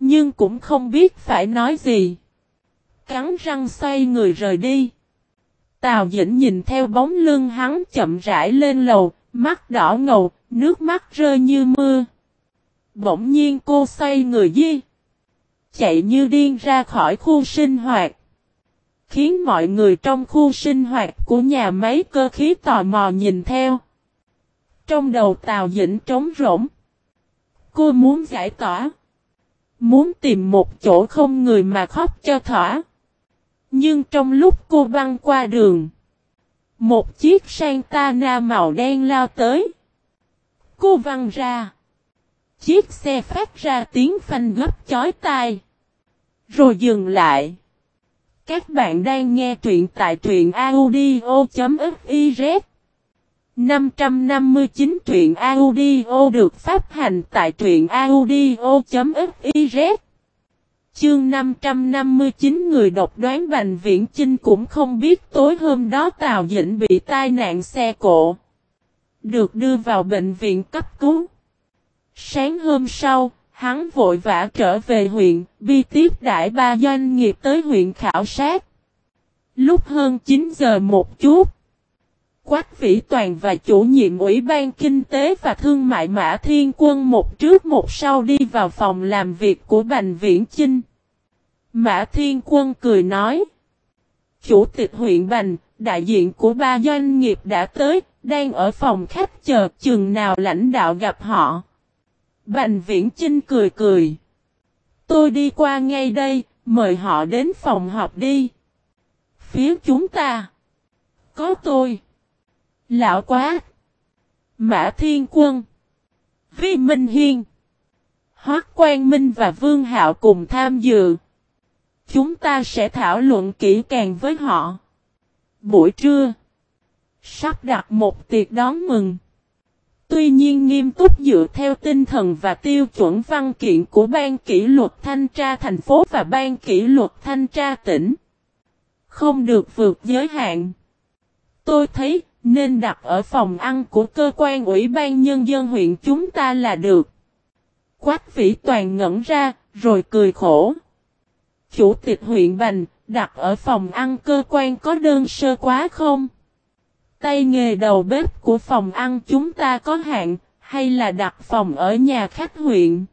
Nhưng cũng không biết phải nói gì. Cắn răng xoay người rời đi. Tào Dĩnh nhìn theo bóng lưng hắn chậm rãi lên lầu, mắt đỏ ngầu, nước mắt rơi như mưa. Bỗng nhiên cô xoay người di. Chạy như điên ra khỏi khu sinh hoạt. Khiến mọi người trong khu sinh hoạt của nhà máy cơ khí tò mò nhìn theo. Trong đầu Tào Dĩnh trống rỗng. Cô muốn giải tỏa. Muốn tìm một chỗ không người mà khóc cho thỏa. Nhưng trong lúc cô băng qua đường. Một chiếc Santana màu đen lao tới. Cô văng ra. Chiếc xe phát ra tiếng phanh gấp chói tai. Rồi dừng lại. Các bạn đang nghe truyện tại truyện audio.fif 559 truyện audio được phát hành tại truyện audio.fiz Chương 559 người độc đoán Bành Viễn Chinh cũng không biết tối hôm đó Tào Dĩnh bị tai nạn xe cộ. Được đưa vào bệnh viện cấp cứu. Sáng hôm sau, hắn vội vã trở về huyện, bi tiếp đại ba doanh nghiệp tới huyện khảo sát. Lúc hơn 9 giờ một chút, Quách Vĩ Toàn và chủ nhiệm Ủy ban Kinh tế và Thương mại Mã Thiên Quân một trước một sau đi vào phòng làm việc của Bành Viễn Chinh. Mã Thiên Quân cười nói. Chủ tịch huyện Bành, đại diện của ba doanh nghiệp đã tới, đang ở phòng khách chờ chừng nào lãnh đạo gặp họ. Bành Viễn Chinh cười cười. Tôi đi qua ngay đây, mời họ đến phòng họp đi. Phía chúng ta. Có tôi. Lão quá. Mã Thiên Quân. Vi Minh Hiên. Hoác Quang Minh và Vương Hạo cùng tham dự. Chúng ta sẽ thảo luận kỹ càng với họ. Buổi trưa. Sắp đặt một tiệc đón mừng. Tuy nhiên nghiêm túc dựa theo tinh thần và tiêu chuẩn văn kiện của Ban kỷ luật thanh tra thành phố và Ban kỷ luật thanh tra tỉnh. Không được vượt giới hạn. Tôi thấy nên đặt ở phòng ăn của cơ quan ủy ban nhân dân huyện chúng ta là được. Quách vĩ toàn ngẩn ra, rồi cười khổ. Chủ tịch huyện Bành, đặt ở phòng ăn cơ quan có đơn sơ quá không? Tay nghề đầu bếp của phòng ăn chúng ta có hạn, hay là đặt phòng ở nhà khách huyện?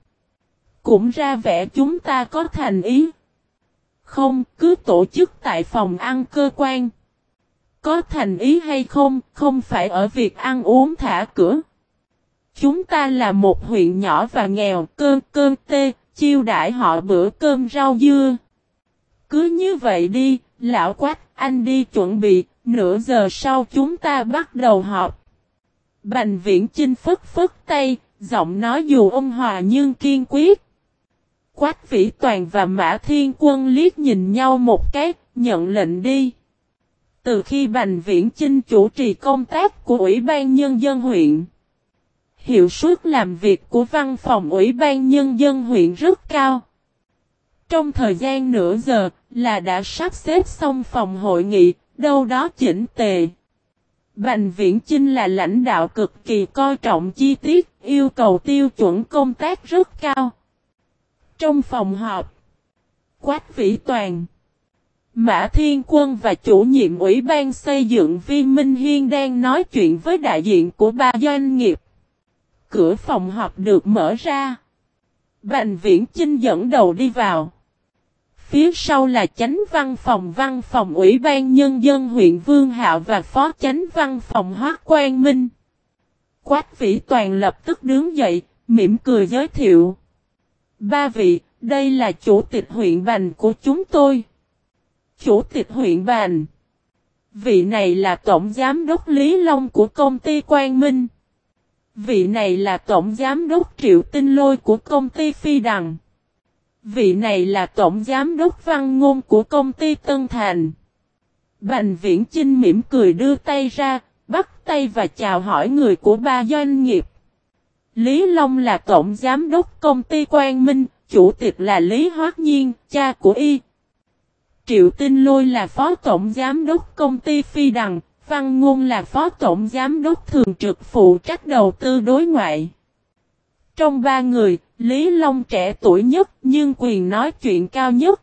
Cũng ra vẻ chúng ta có thành ý. Không, cứ tổ chức tại phòng ăn cơ quan. Có thành ý hay không, không phải ở việc ăn uống thả cửa. Chúng ta là một huyện nhỏ và nghèo, cơm cơm tê, chiêu đãi họ bữa cơm rau dưa. Cứ như vậy đi, lão quách, anh đi chuẩn bị, nửa giờ sau chúng ta bắt đầu họp. Bành viễn chinh phức phức tay, giọng nói dù ôn hòa nhưng kiên quyết. Quách vĩ toàn và mã thiên quân liếc nhìn nhau một cái, nhận lệnh đi. Từ khi Bành Viễn Chinh chủ trì công tác của Ủy ban Nhân dân huyện, hiệu suất làm việc của văn phòng Ủy ban Nhân dân huyện rất cao. Trong thời gian nửa giờ là đã sắp xếp xong phòng hội nghị, đâu đó chỉnh tề. Bành Viễn Chinh là lãnh đạo cực kỳ coi trọng chi tiết, yêu cầu tiêu chuẩn công tác rất cao. Trong phòng họp, Quách Vĩ Toàn, Mã Thiên Quân và chủ nhiệm Ủy ban xây dựng Vi Minh Hiên đang nói chuyện với đại diện của ba doanh nghiệp. Cửa phòng họp được mở ra. Bành Viễn Chinh dẫn đầu đi vào. Phía sau là chánh văn phòng văn phòng Ủy ban Nhân dân huyện Vương Hạo và phó chánh văn phòng Hoác Quang Minh. Quách vĩ toàn lập tức đứng dậy, mỉm cười giới thiệu. Ba vị, đây là chủ tịch huyện Bành của chúng tôi. Chủ tịch huyện bàn Vị này là tổng giám đốc Lý Long của công ty Quang Minh. Vị này là tổng giám đốc Triệu Tinh Lôi của công ty Phi Đằng. Vị này là tổng giám đốc văn ngôn của công ty Tân Thành. Bành viễn Chinh mỉm cười đưa tay ra, bắt tay và chào hỏi người của ba doanh nghiệp. Lý Long là tổng giám đốc công ty Quang Minh, chủ tịch là Lý Hoác Nhiên, cha của Y. Triệu Tinh Lôi là phó tổng giám đốc công ty Phi Đằng, Văn Ngôn là phó tổng giám đốc thường trực phụ trách đầu tư đối ngoại. Trong ba người, Lý Long trẻ tuổi nhất nhưng quyền nói chuyện cao nhất.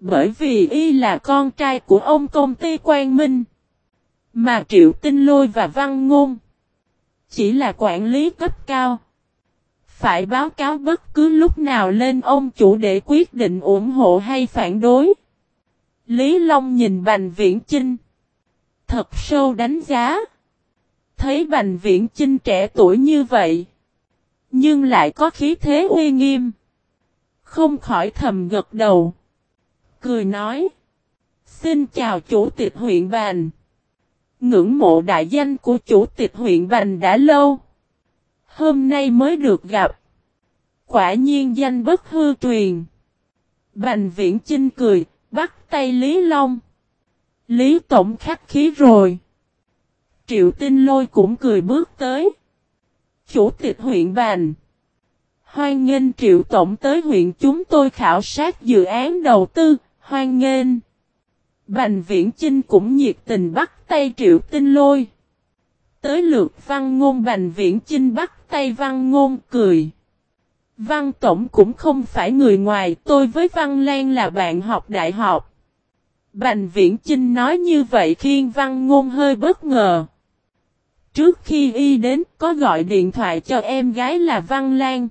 Bởi vì y là con trai của ông công ty Quang Minh. Mà Triệu Tinh Lôi và Văn Ngôn chỉ là quản lý cấp cao. Phải báo cáo bất cứ lúc nào lên ông chủ để quyết định ủng hộ hay phản đối. Lý Long nhìn Bành Viễn Chinh. Thật sâu đánh giá. Thấy Bành Viễn Chinh trẻ tuổi như vậy. Nhưng lại có khí thế uy nghiêm. Không khỏi thầm gật đầu. Cười nói. Xin chào chủ tịch huyện Bành. Ngưỡng mộ đại danh của chủ tịch huyện Bành đã lâu. Hôm nay mới được gặp. Quả nhiên danh bất hư truyền. Bành viễn Chinh cười, bắt tay Lý Long. Lý Tổng khách khí rồi. Triệu tinh lôi cũng cười bước tới. Chủ tịch huyện Bành. Hoan nghênh Triệu Tổng tới huyện chúng tôi khảo sát dự án đầu tư, hoan nghênh. Bành Viễn Chinh cũng nhiệt tình bắt tay Triệu Tinh Lôi. Tới lượt Văn Ngôn Bành Viễn Chinh bắt tay Văn Ngôn cười. Văn Tổng cũng không phải người ngoài, tôi với Văn Lan là bạn học đại học. Bành Viễn Chinh nói như vậy khiến Văn Ngôn hơi bất ngờ. Trước khi y đến, có gọi điện thoại cho em gái là Văn Lan.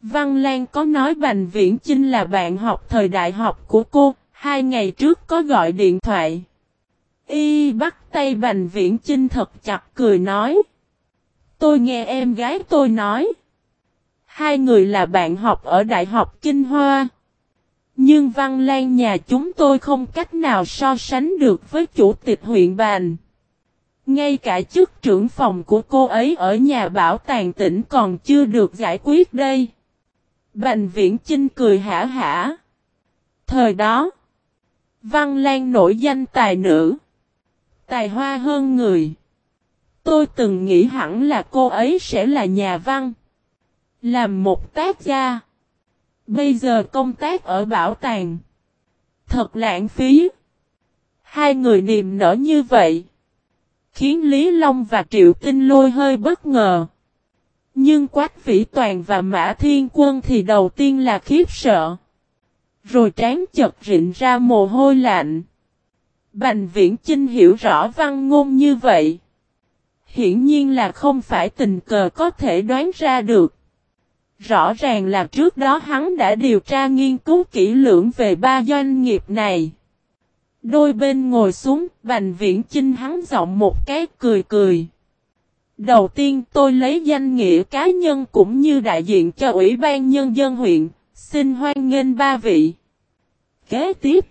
Văn Lan có nói Bành Viễn Chinh là bạn học thời đại học của cô, hai ngày trước có gọi điện thoại. Y bắt tay Bành Viễn Chinh thật chặt cười nói. Tôi nghe em gái tôi nói. Hai người là bạn học ở Đại học Kinh Hoa. Nhưng Văn Lan nhà chúng tôi không cách nào so sánh được với chủ tịch huyện Bành. Ngay cả chức trưởng phòng của cô ấy ở nhà bảo tàng tỉnh còn chưa được giải quyết đây. Bành viễn Chinh cười hả hả. Thời đó, Văn Lan nổi danh tài nữ. Tài hoa hơn người. Tôi từng nghĩ hẳn là cô ấy sẽ là nhà văn. Làm một tác gia. Bây giờ công tác ở bảo tàng. Thật lãng phí. Hai người niềm nở như vậy. Khiến Lý Long và Triệu Tinh Lôi hơi bất ngờ. Nhưng Quách Vĩ Toàn và Mã Thiên Quân thì đầu tiên là khiếp sợ. Rồi trán chật rịn ra mồ hôi lạnh. Bành Viễn Chinh hiểu rõ văn ngôn như vậy. Hiển nhiên là không phải tình cờ có thể đoán ra được. Rõ ràng là trước đó hắn đã điều tra nghiên cứu kỹ lưỡng về ba doanh nghiệp này. Đôi bên ngồi xuống, Bành Viễn Chinh hắn giọng một cái cười cười. Đầu tiên tôi lấy danh nghĩa cá nhân cũng như đại diện cho Ủy ban Nhân dân huyện, xin hoan nghênh ba vị. Kế tiếp,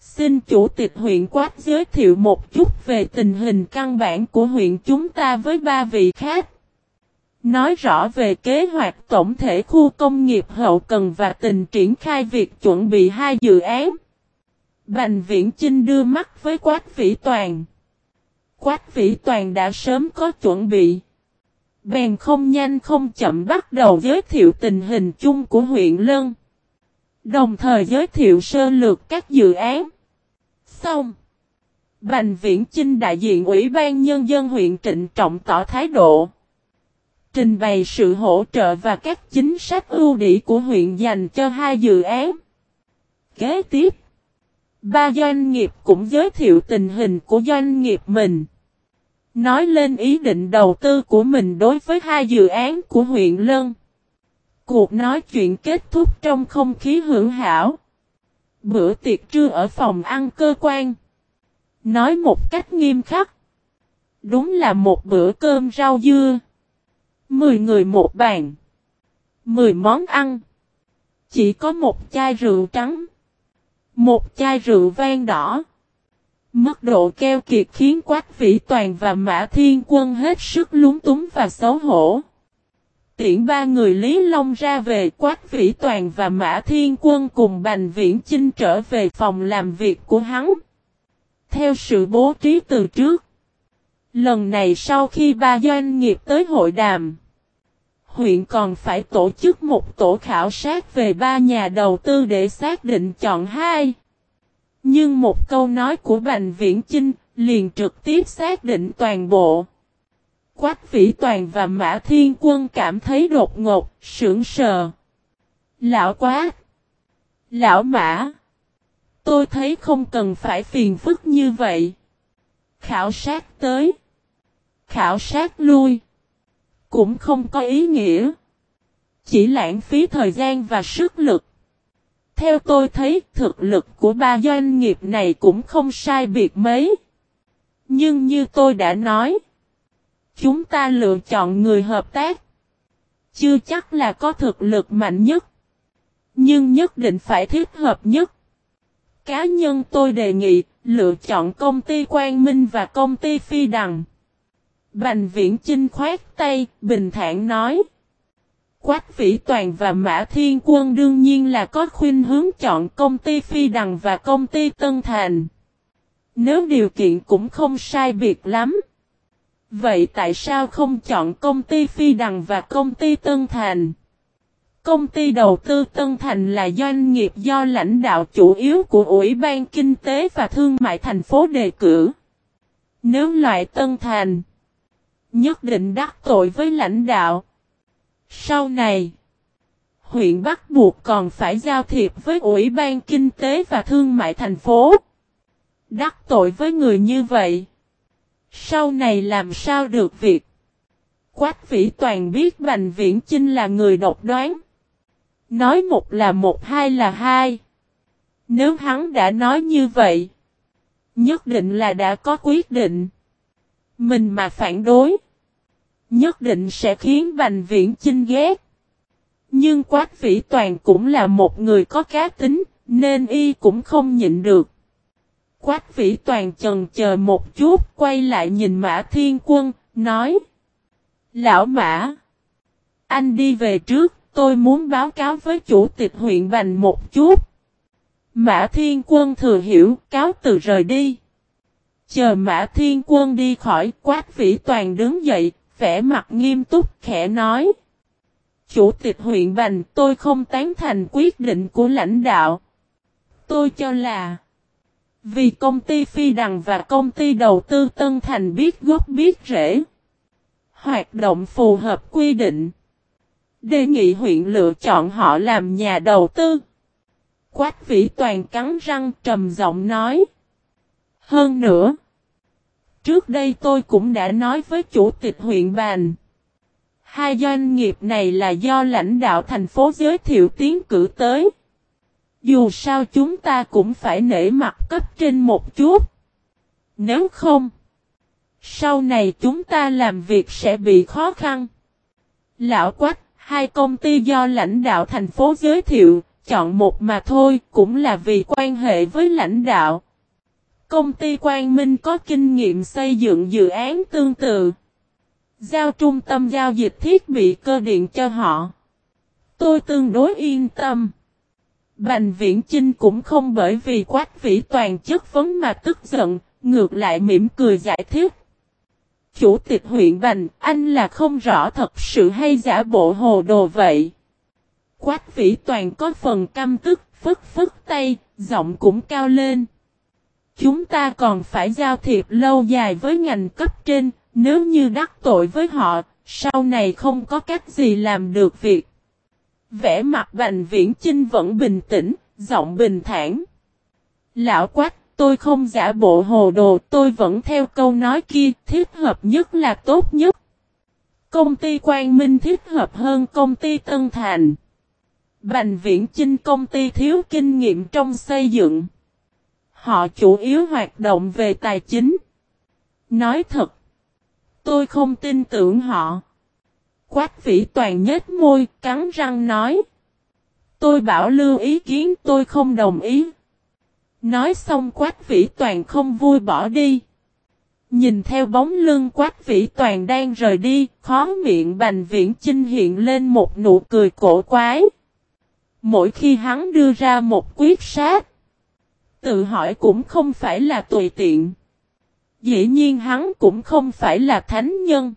xin Chủ tịch huyện Quát giới thiệu một chút về tình hình căn bản của huyện chúng ta với ba vị khác. Nói rõ về kế hoạch tổng thể khu công nghiệp hậu cần và tình triển khai việc chuẩn bị hai dự án. Bành Viễn Chinh đưa mắt với Quách Vĩ Toàn. Quách Vĩ Toàn đã sớm có chuẩn bị. Bèn không nhanh không chậm bắt đầu giới thiệu tình hình chung của huyện Lân. Đồng thời giới thiệu sơ lược các dự án. Xong. Bành Viễn Chinh đại diện Ủy ban Nhân dân huyện trịnh trọng tỏ thái độ. Trình bày sự hỗ trợ và các chính sách ưu đãi của huyện dành cho hai dự án. Kế tiếp. Ba doanh nghiệp cũng giới thiệu tình hình của doanh nghiệp mình. Nói lên ý định đầu tư của mình đối với hai dự án của huyện Lân. Cuộc nói chuyện kết thúc trong không khí hưởng hảo. Bữa tiệc trưa ở phòng ăn cơ quan. Nói một cách nghiêm khắc. Đúng là một bữa cơm rau dưa. Mười người một bàn. Mười món ăn. Chỉ có một chai rượu trắng. Một chai rượu vang đỏ. Mức độ keo kiệt khiến Quách Vĩ Toàn và Mã Thiên Quân hết sức lúng túng và xấu hổ. Tiễn ba người Lý Long ra về, Quách Vĩ Toàn và Mã Thiên Quân cùng Bành Viễn Chinh trở về phòng làm việc của hắn. Theo sự bố trí từ trước. Lần này sau khi ba doanh nghiệp tới hội đàm. Huyện còn phải tổ chức một tổ khảo sát về ba nhà đầu tư để xác định chọn hai. Nhưng một câu nói của Bành Viễn Chinh liền trực tiếp xác định toàn bộ. Quách Vĩ Toàn và Mã Thiên Quân cảm thấy đột ngột, sững sờ. Lão quá, Lão Mã! Tôi thấy không cần phải phiền phức như vậy. Khảo sát tới. Khảo sát lui. Cũng không có ý nghĩa. Chỉ lãng phí thời gian và sức lực. Theo tôi thấy thực lực của ba doanh nghiệp này cũng không sai biệt mấy. Nhưng như tôi đã nói, chúng ta lựa chọn người hợp tác. Chưa chắc là có thực lực mạnh nhất. Nhưng nhất định phải thiết hợp nhất. Cá nhân tôi đề nghị lựa chọn công ty Quang Minh và công ty Phi Đằng. Bành viễn Chinh khoát tay, bình thản nói. Quách Vĩ Toàn và Mã Thiên Quân đương nhiên là có khuyên hướng chọn công ty Phi Đằng và công ty Tân Thành. Nếu điều kiện cũng không sai biệt lắm. Vậy tại sao không chọn công ty Phi Đằng và công ty Tân Thành? Công ty đầu tư Tân Thành là doanh nghiệp do lãnh đạo chủ yếu của Ủy ban Kinh tế và Thương mại thành phố đề cử. Nếu loại Tân Thành, nhất định đắc tội với lãnh đạo. Sau này, huyện bắt buộc còn phải giao thiệp với Ủy ban Kinh tế và Thương mại thành phố. Đắc tội với người như vậy. Sau này làm sao được việc? Quách Vĩ Toàn biết Bành Viễn Chinh là người độc đoán. Nói một là một hai là hai. Nếu hắn đã nói như vậy, nhất định là đã có quyết định. Mình mà phản đối, nhất định sẽ khiến Bành Viễn Chinh ghét. Nhưng Quách Vĩ Toàn cũng là một người có cá tính, nên y cũng không nhịn được. Quách Vĩ Toàn chần chờ một chút, quay lại nhìn Mã Thiên Quân, nói. Lão Mã, anh đi về trước, tôi muốn báo cáo với chủ tịch huyện Bành một chút. Mã Thiên Quân thừa hiểu, cáo từ rời đi. Chờ Mã Thiên Quân đi khỏi, Quách Vĩ Toàn đứng dậy, vẻ mặt nghiêm túc, khẽ nói. Chủ tịch huyện Bành, tôi không tán thành quyết định của lãnh đạo. Tôi cho là, vì công ty Phi Đằng và công ty đầu tư Tân Thành biết gốc biết rễ. Hoạt động phù hợp quy định. Đề nghị huyện lựa chọn họ làm nhà đầu tư. Quách vĩ toàn cắn răng trầm giọng nói. Hơn nữa. Trước đây tôi cũng đã nói với chủ tịch huyện bàn. Hai doanh nghiệp này là do lãnh đạo thành phố giới thiệu tiến cử tới. Dù sao chúng ta cũng phải nể mặt cấp trên một chút. Nếu không, sau này chúng ta làm việc sẽ bị khó khăn. Lão Quách, hai công ty do lãnh đạo thành phố giới thiệu, chọn một mà thôi, cũng là vì quan hệ với lãnh đạo. Công ty Quang Minh có kinh nghiệm xây dựng dự án tương tự. Giao trung tâm giao dịch thiết bị cơ điện cho họ. Tôi tương đối yên tâm. Bành viễn Trinh cũng không bởi vì quách vĩ toàn chất vấn mà tức giận, ngược lại mỉm cười giải thích. Chủ tịch huyện Bành, anh là không rõ thật sự hay giả bộ hồ đồ vậy. Quách vĩ toàn có phần căm tức, phức phức tay, giọng cũng cao lên. Chúng ta còn phải giao thiệp lâu dài với ngành cấp trên, nếu như đắc tội với họ, sau này không có cách gì làm được việc. Vẽ mặt Bành Viễn Chinh vẫn bình tĩnh, giọng bình thản. Lão quách, tôi không giả bộ hồ đồ, tôi vẫn theo câu nói kia, thiết hợp nhất là tốt nhất. Công ty Quang Minh thích hợp hơn công ty Tân Thành. Bành Viễn Chinh công ty thiếu kinh nghiệm trong xây dựng. Họ chủ yếu hoạt động về tài chính. Nói thật, tôi không tin tưởng họ. Quách vĩ toàn nhếch môi, cắn răng nói. Tôi bảo lưu ý kiến tôi không đồng ý. Nói xong quách vĩ toàn không vui bỏ đi. Nhìn theo bóng lưng quách vĩ toàn đang rời đi, khó miệng bành viễn chinh hiện lên một nụ cười cổ quái. Mỗi khi hắn đưa ra một quyết sát, tự hỏi cũng không phải là tùy tiện. Dĩ nhiên hắn cũng không phải là thánh nhân.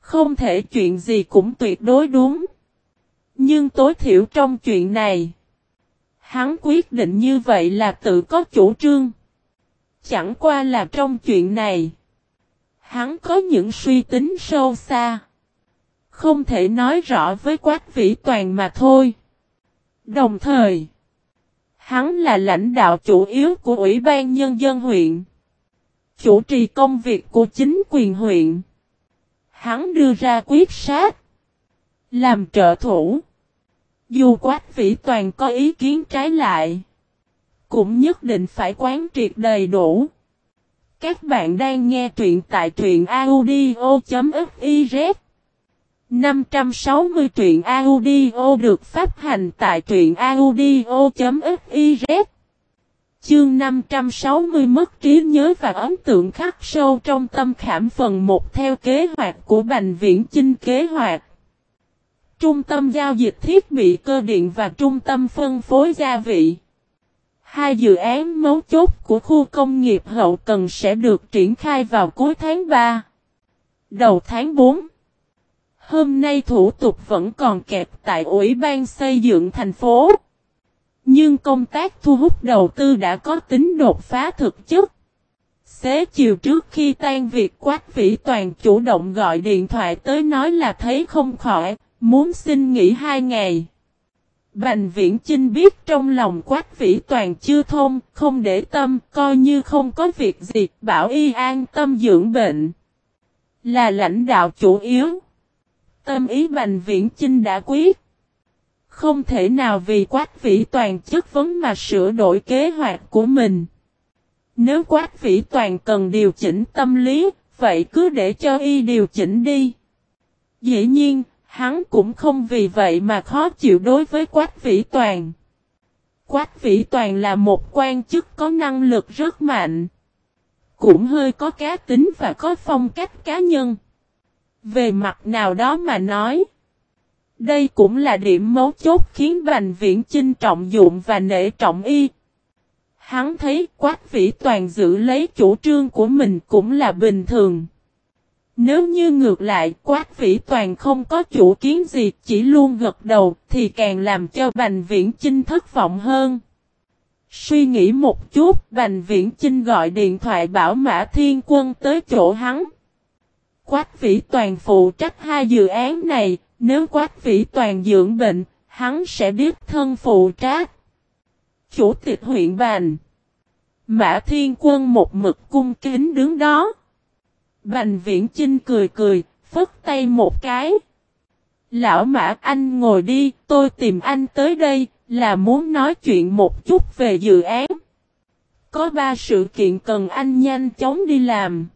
Không thể chuyện gì cũng tuyệt đối đúng. Nhưng tối thiểu trong chuyện này, hắn quyết định như vậy là tự có chủ trương. Chẳng qua là trong chuyện này, hắn có những suy tính sâu xa. Không thể nói rõ với quát vĩ toàn mà thôi. Đồng thời, hắn là lãnh đạo chủ yếu của Ủy ban Nhân dân huyện. Chủ trì công việc của chính quyền huyện. Hắn đưa ra quyết sát. Làm trợ thủ. Dù quát vĩ toàn có ý kiến trái lại. Cũng nhất định phải quán triệt đầy đủ. Các bạn đang nghe truyện tại truyện audio.fif 560 truyện audio được phát hành tại truyện audio.fiz Chương 560 mất trí nhớ và ấn tượng khắc sâu trong tâm khảm phần một theo kế hoạch của Bành Viễn Chinh kế hoạch. Trung tâm giao dịch thiết bị cơ điện và trung tâm phân phối gia vị. Hai dự án mấu chốt của khu công nghiệp hậu cần sẽ được triển khai vào cuối tháng 3. Đầu tháng 4. Hôm nay thủ tục vẫn còn kẹt tại Ủy ban xây dựng thành phố. Nhưng công tác thu hút đầu tư đã có tính đột phá thực chất. Xế chiều trước khi tan việc Quách Vĩ Toàn chủ động gọi điện thoại tới nói là thấy không khỏi, muốn xin nghỉ hai ngày. Bành Viễn Chinh biết trong lòng Quách Vĩ Toàn chưa thông, không để tâm, coi như không có việc gì, bảo y an tâm dưỡng bệnh. Là lãnh đạo chủ yếu. Tâm ý Bành Viễn Chinh đã quyết. Không thể nào vì Quách Vĩ Toàn chất vấn mà sửa đổi kế hoạch của mình. Nếu Quách Vĩ Toàn cần điều chỉnh tâm lý, vậy cứ để cho y điều chỉnh đi. Dĩ nhiên, hắn cũng không vì vậy mà khó chịu đối với Quách Vĩ Toàn. Quách Vĩ Toàn là một quan chức có năng lực rất mạnh. Cũng hơi có cá tính và có phong cách cá nhân. Về mặt nào đó mà nói. Đây cũng là điểm mấu chốt khiến Bành Viễn Chinh trọng dụng và nể trọng y. Hắn thấy Quách Vĩ Toàn giữ lấy chủ trương của mình cũng là bình thường. Nếu như ngược lại, Quách Vĩ Toàn không có chủ kiến gì, chỉ luôn gật đầu thì càng làm cho Bành Viễn Chinh thất vọng hơn. Suy nghĩ một chút, Bành Viễn Chinh gọi điện thoại bảo Mã Thiên Quân tới chỗ hắn. Quách Vĩ Toàn phụ trách hai dự án này, nếu Quách Vĩ Toàn dưỡng bệnh, hắn sẽ biết thân phụ trách. Chủ tịch huyện Bành Mã Thiên Quân một mực cung kính đứng đó. Bành Viễn Chinh cười cười, phất tay một cái. Lão Mã anh ngồi đi, tôi tìm anh tới đây, là muốn nói chuyện một chút về dự án. Có ba sự kiện cần anh nhanh chóng đi làm.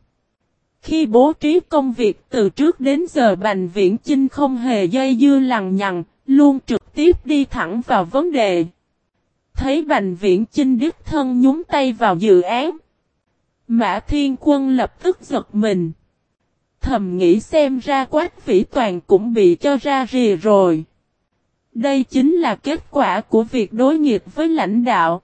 Khi bố trí công việc từ trước đến giờ Bành Viễn Chinh không hề dây dưa lằng nhằng, luôn trực tiếp đi thẳng vào vấn đề. Thấy Bành Viễn Chinh đích thân nhúng tay vào dự án. Mã Thiên Quân lập tức giật mình. Thầm nghĩ xem ra quách vĩ toàn cũng bị cho ra rìa rồi. Đây chính là kết quả của việc đối nghiệp với lãnh đạo.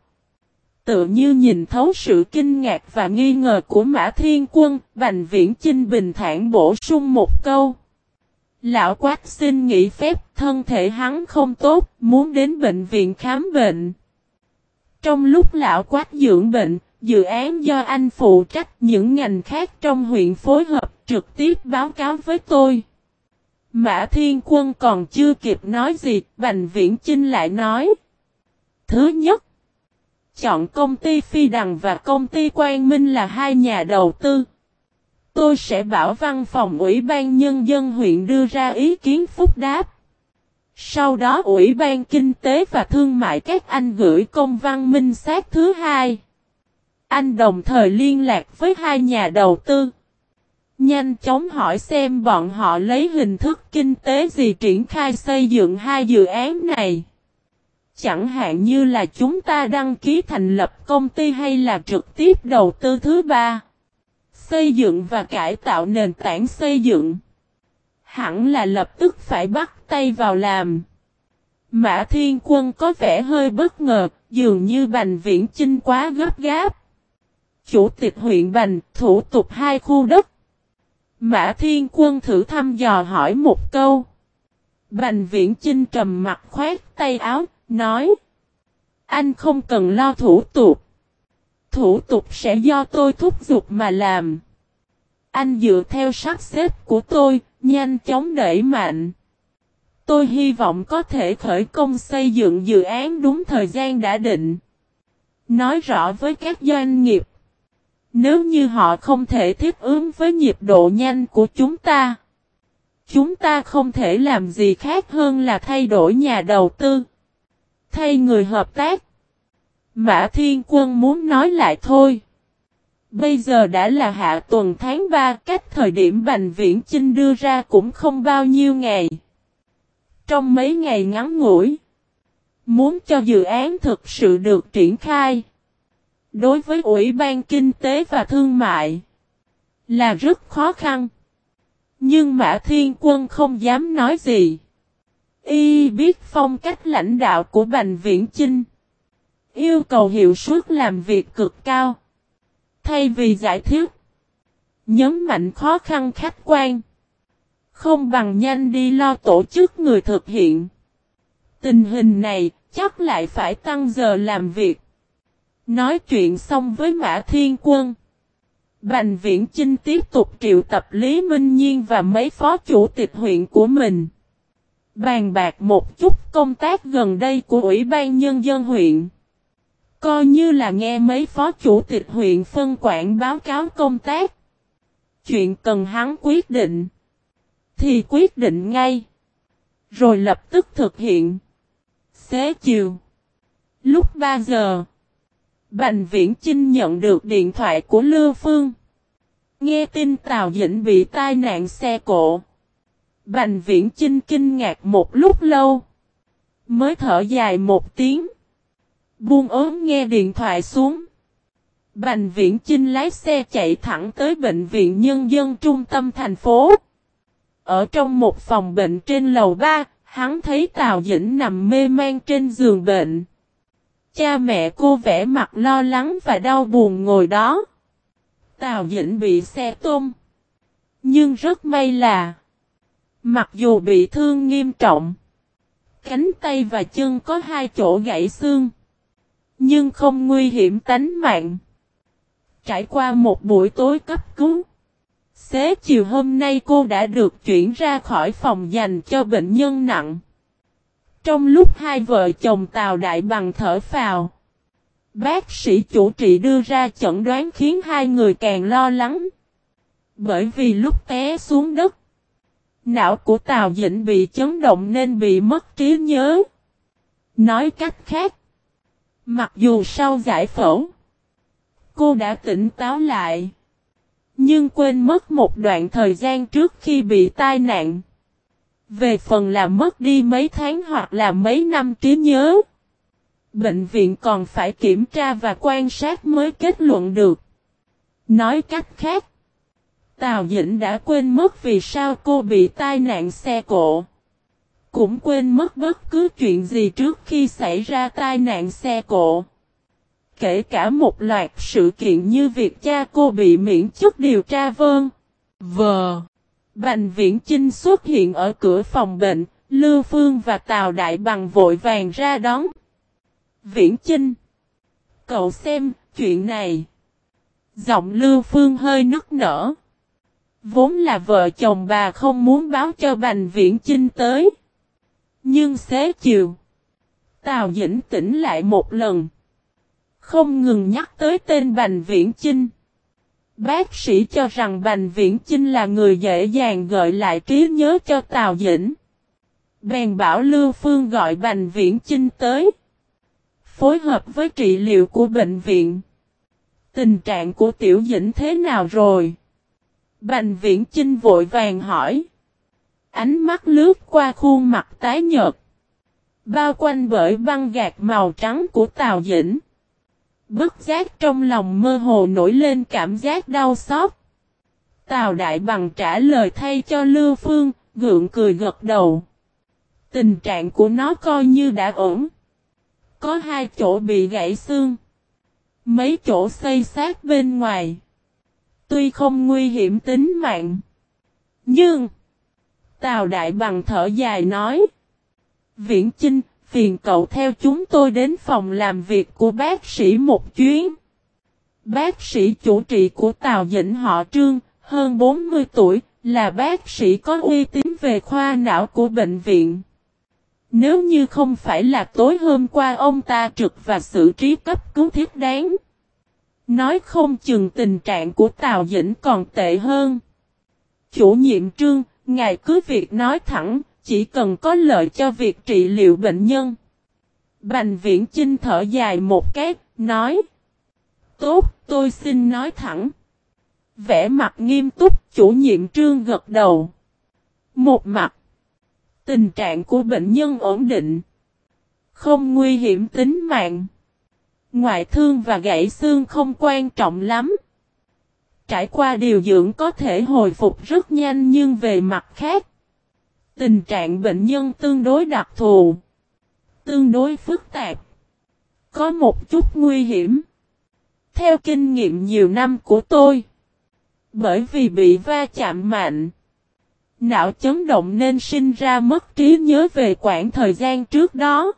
Tự như nhìn thấu sự kinh ngạc và nghi ngờ của Mã Thiên Quân, Bành Viễn Chinh bình thản bổ sung một câu. Lão quát xin nghỉ phép, thân thể hắn không tốt, muốn đến bệnh viện khám bệnh. Trong lúc lão quát dưỡng bệnh, dự án do anh phụ trách những ngành khác trong huyện phối hợp trực tiếp báo cáo với tôi. Mã Thiên Quân còn chưa kịp nói gì, Bành Viễn Chinh lại nói. Thứ nhất, chọn công ty Phi Đằng và công ty Quang Minh là hai nhà đầu tư. Tôi sẽ bảo văn phòng Ủy ban Nhân dân huyện đưa ra ý kiến phúc đáp. Sau đó Ủy ban Kinh tế và Thương mại các anh gửi công văn minh xác thứ hai. Anh đồng thời liên lạc với hai nhà đầu tư. Nhanh chóng hỏi xem bọn họ lấy hình thức kinh tế gì triển khai xây dựng hai dự án này. Chẳng hạn như là chúng ta đăng ký thành lập công ty hay là trực tiếp đầu tư thứ ba. Xây dựng và cải tạo nền tảng xây dựng. Hẳn là lập tức phải bắt tay vào làm. Mã Thiên Quân có vẻ hơi bất ngờ, dường như Bành Viễn Chinh quá gấp gáp. Chủ tịch huyện Bành, thủ tục hai khu đất. Mã Thiên Quân thử thăm dò hỏi một câu. Bành Viễn Chinh trầm mặt khoét tay áo, nói. Anh không cần lo thủ tục. Thủ tục sẽ do tôi thúc giục mà làm. Anh dựa theo sắp xếp của tôi, nhanh chóng đẩy mạnh. Tôi hy vọng có thể khởi công xây dựng dự án đúng thời gian đã định. Nói rõ với các doanh nghiệp. Nếu như họ không thể thiết ứng với nhịp độ nhanh của chúng ta. Chúng ta không thể làm gì khác hơn là thay đổi nhà đầu tư. Thay người hợp tác. Mã Thiên Quân muốn nói lại thôi. Bây giờ đã là hạ tuần tháng 3 cách thời điểm Bành Viễn Chinh đưa ra cũng không bao nhiêu ngày. Trong mấy ngày ngắn ngủi, muốn cho dự án thực sự được triển khai. Đối với Ủy ban Kinh tế và Thương mại, là rất khó khăn. Nhưng Mã Thiên Quân không dám nói gì. Y biết phong cách lãnh đạo của Bành Viễn Chinh. Yêu cầu hiệu suất làm việc cực cao. Thay vì giải thích, nhấn mạnh khó khăn khách quan. Không bằng nhanh đi lo tổ chức người thực hiện. Tình hình này chắc lại phải tăng giờ làm việc. Nói chuyện xong với Mã Thiên Quân. Bành Viễn Chinh tiếp tục triệu tập Lý Minh Nhiên và mấy phó chủ tịch huyện của mình. Bàn bạc một chút công tác gần đây của Ủy ban Nhân dân huyện. Coi như là nghe mấy phó chủ tịch huyện phân quản báo cáo công tác. Chuyện cần hắn quyết định. Thì quyết định ngay. Rồi lập tức thực hiện. Xế chiều. Lúc 3 giờ. Bành Viễn Chinh nhận được điện thoại của Lưu Phương. Nghe tin Tào Dĩnh bị tai nạn xe cộ. Bành Viễn Chinh kinh ngạc một lúc lâu. Mới thở dài một tiếng. Buông ốm nghe điện thoại xuống. Bành Viễn Chinh lái xe chạy thẳng tới Bệnh viện Nhân dân trung tâm thành phố. Ở trong một phòng bệnh trên lầu 3, hắn thấy Tào Dĩnh nằm mê man trên giường bệnh. Cha mẹ cô vẻ mặt lo lắng và đau buồn ngồi đó. Tào Dĩnh bị xe tôm. Nhưng rất may là Mặc dù bị thương nghiêm trọng Cánh tay và chân có hai chỗ gãy xương Nhưng không nguy hiểm tánh mạng Trải qua một buổi tối cấp cứu Xế chiều hôm nay cô đã được chuyển ra khỏi phòng dành cho bệnh nhân nặng Trong lúc hai vợ chồng Tào Đại Bằng thở phào Bác sĩ chủ trị đưa ra chẩn đoán khiến hai người càng lo lắng. Bởi vì lúc té xuống đất, não của Tào Dĩnh bị chấn động nên bị mất trí nhớ. Nói cách khác, mặc dù sau giải phẫu, cô đã tỉnh táo lại, nhưng quên mất một đoạn thời gian trước khi bị tai nạn. Về phần là mất đi mấy tháng hoặc là mấy năm trí nhớ. Bệnh viện còn phải kiểm tra và quan sát mới kết luận được. Nói cách khác, Tào Dĩnh đã quên mất vì sao cô bị tai nạn xe cộ. Cũng quên mất bất cứ chuyện gì trước khi xảy ra tai nạn xe cộ. Kể cả một loạt sự kiện như việc cha cô bị miễn chức điều tra vơn. Vờ. Bành Viễn Chinh xuất hiện ở cửa phòng bệnh, Lưu Phương và Tào Đại Bằng vội vàng ra đón. Viễn Chinh. Cậu xem, chuyện này. Giọng Lưu Phương hơi nức nở. Vốn là vợ chồng bà không muốn báo cho Bành Viễn Chinh tới. Nhưng xế chiều. Tào Dĩnh tỉnh lại một lần. Không ngừng nhắc tới tên Bành Viễn Chinh. Bác sĩ cho rằng Bành Viễn Chinh là người dễ dàng gợi lại trí nhớ cho Tào Dĩnh. Bèn bảo Lưu Phương gọi Bành Viễn Chinh tới phối hợp với trị liệu của bệnh viện. Tình trạng của tiểu dĩnh thế nào rồi? Bành viễn Trinh vội vàng hỏi. Ánh mắt lướt qua khuôn mặt tái nhợt. Bao quanh bởi băng gạt màu trắng của Tào Dĩnh. Bức giác trong lòng mơ hồ nổi lên cảm giác đau xót. Tào Đại Bằng trả lời thay cho Lưu Phương, gượng cười gật đầu. Tình trạng của nó coi như đã ổn. Có hai chỗ bị gãy xương. Mấy chỗ xây sát bên ngoài. Tuy không nguy hiểm tính mạng. Nhưng. Tào Đại Bằng thở dài nói. Viễn Chinh, phiền cậu theo chúng tôi đến phòng làm việc của bác sĩ một chuyến. Bác sĩ chủ trị của Tào Dĩnh họ Trương, hơn 40 tuổi, là bác sĩ có uy tín về khoa não của bệnh viện. Nếu như không phải là tối hôm qua ông ta trực và xử trí cấp cứu thiết đáng. Nói không chừng tình trạng của Tào Dĩnh còn tệ hơn. Chủ nhiệm trương, ngài cứ việc nói thẳng, chỉ cần có lợi cho việc trị liệu bệnh nhân. Bành viễn Chinh thở dài một cái, nói. Tốt, tôi xin nói thẳng. Vẽ mặt nghiêm túc, chủ nhiệm trương gật đầu. Một mặt. Tình trạng của bệnh nhân ổn định. Không nguy hiểm tính mạng. Ngoại thương và gãy xương không quan trọng lắm. Trải qua điều dưỡng có thể hồi phục rất nhanh nhưng về mặt khác. Tình trạng bệnh nhân tương đối đặc thù. Tương đối phức tạp. Có một chút nguy hiểm. Theo kinh nghiệm nhiều năm của tôi. Bởi vì bị va chạm mạnh. Não chấn động nên sinh ra mất trí nhớ về quãng thời gian trước đó.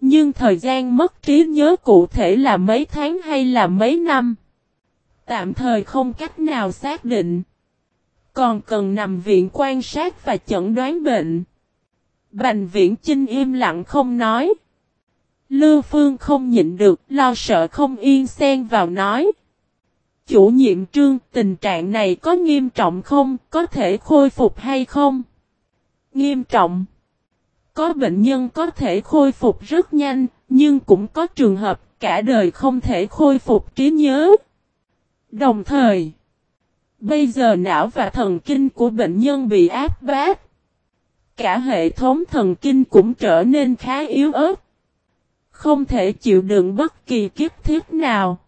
Nhưng thời gian mất trí nhớ cụ thể là mấy tháng hay là mấy năm. Tạm thời không cách nào xác định. Còn cần nằm viện quan sát và chẩn đoán bệnh. Bành viễn Chinh im lặng không nói. Lưu Phương không nhịn được, lo sợ không yên xen vào nói. Chủ nhiệm trương, tình trạng này có nghiêm trọng không, có thể khôi phục hay không? Nghiêm trọng. Có bệnh nhân có thể khôi phục rất nhanh, nhưng cũng có trường hợp cả đời không thể khôi phục trí nhớ. Đồng thời, bây giờ não và thần kinh của bệnh nhân bị áp bát. Cả hệ thống thần kinh cũng trở nên khá yếu ớt. Không thể chịu đựng bất kỳ kiếp thiết nào.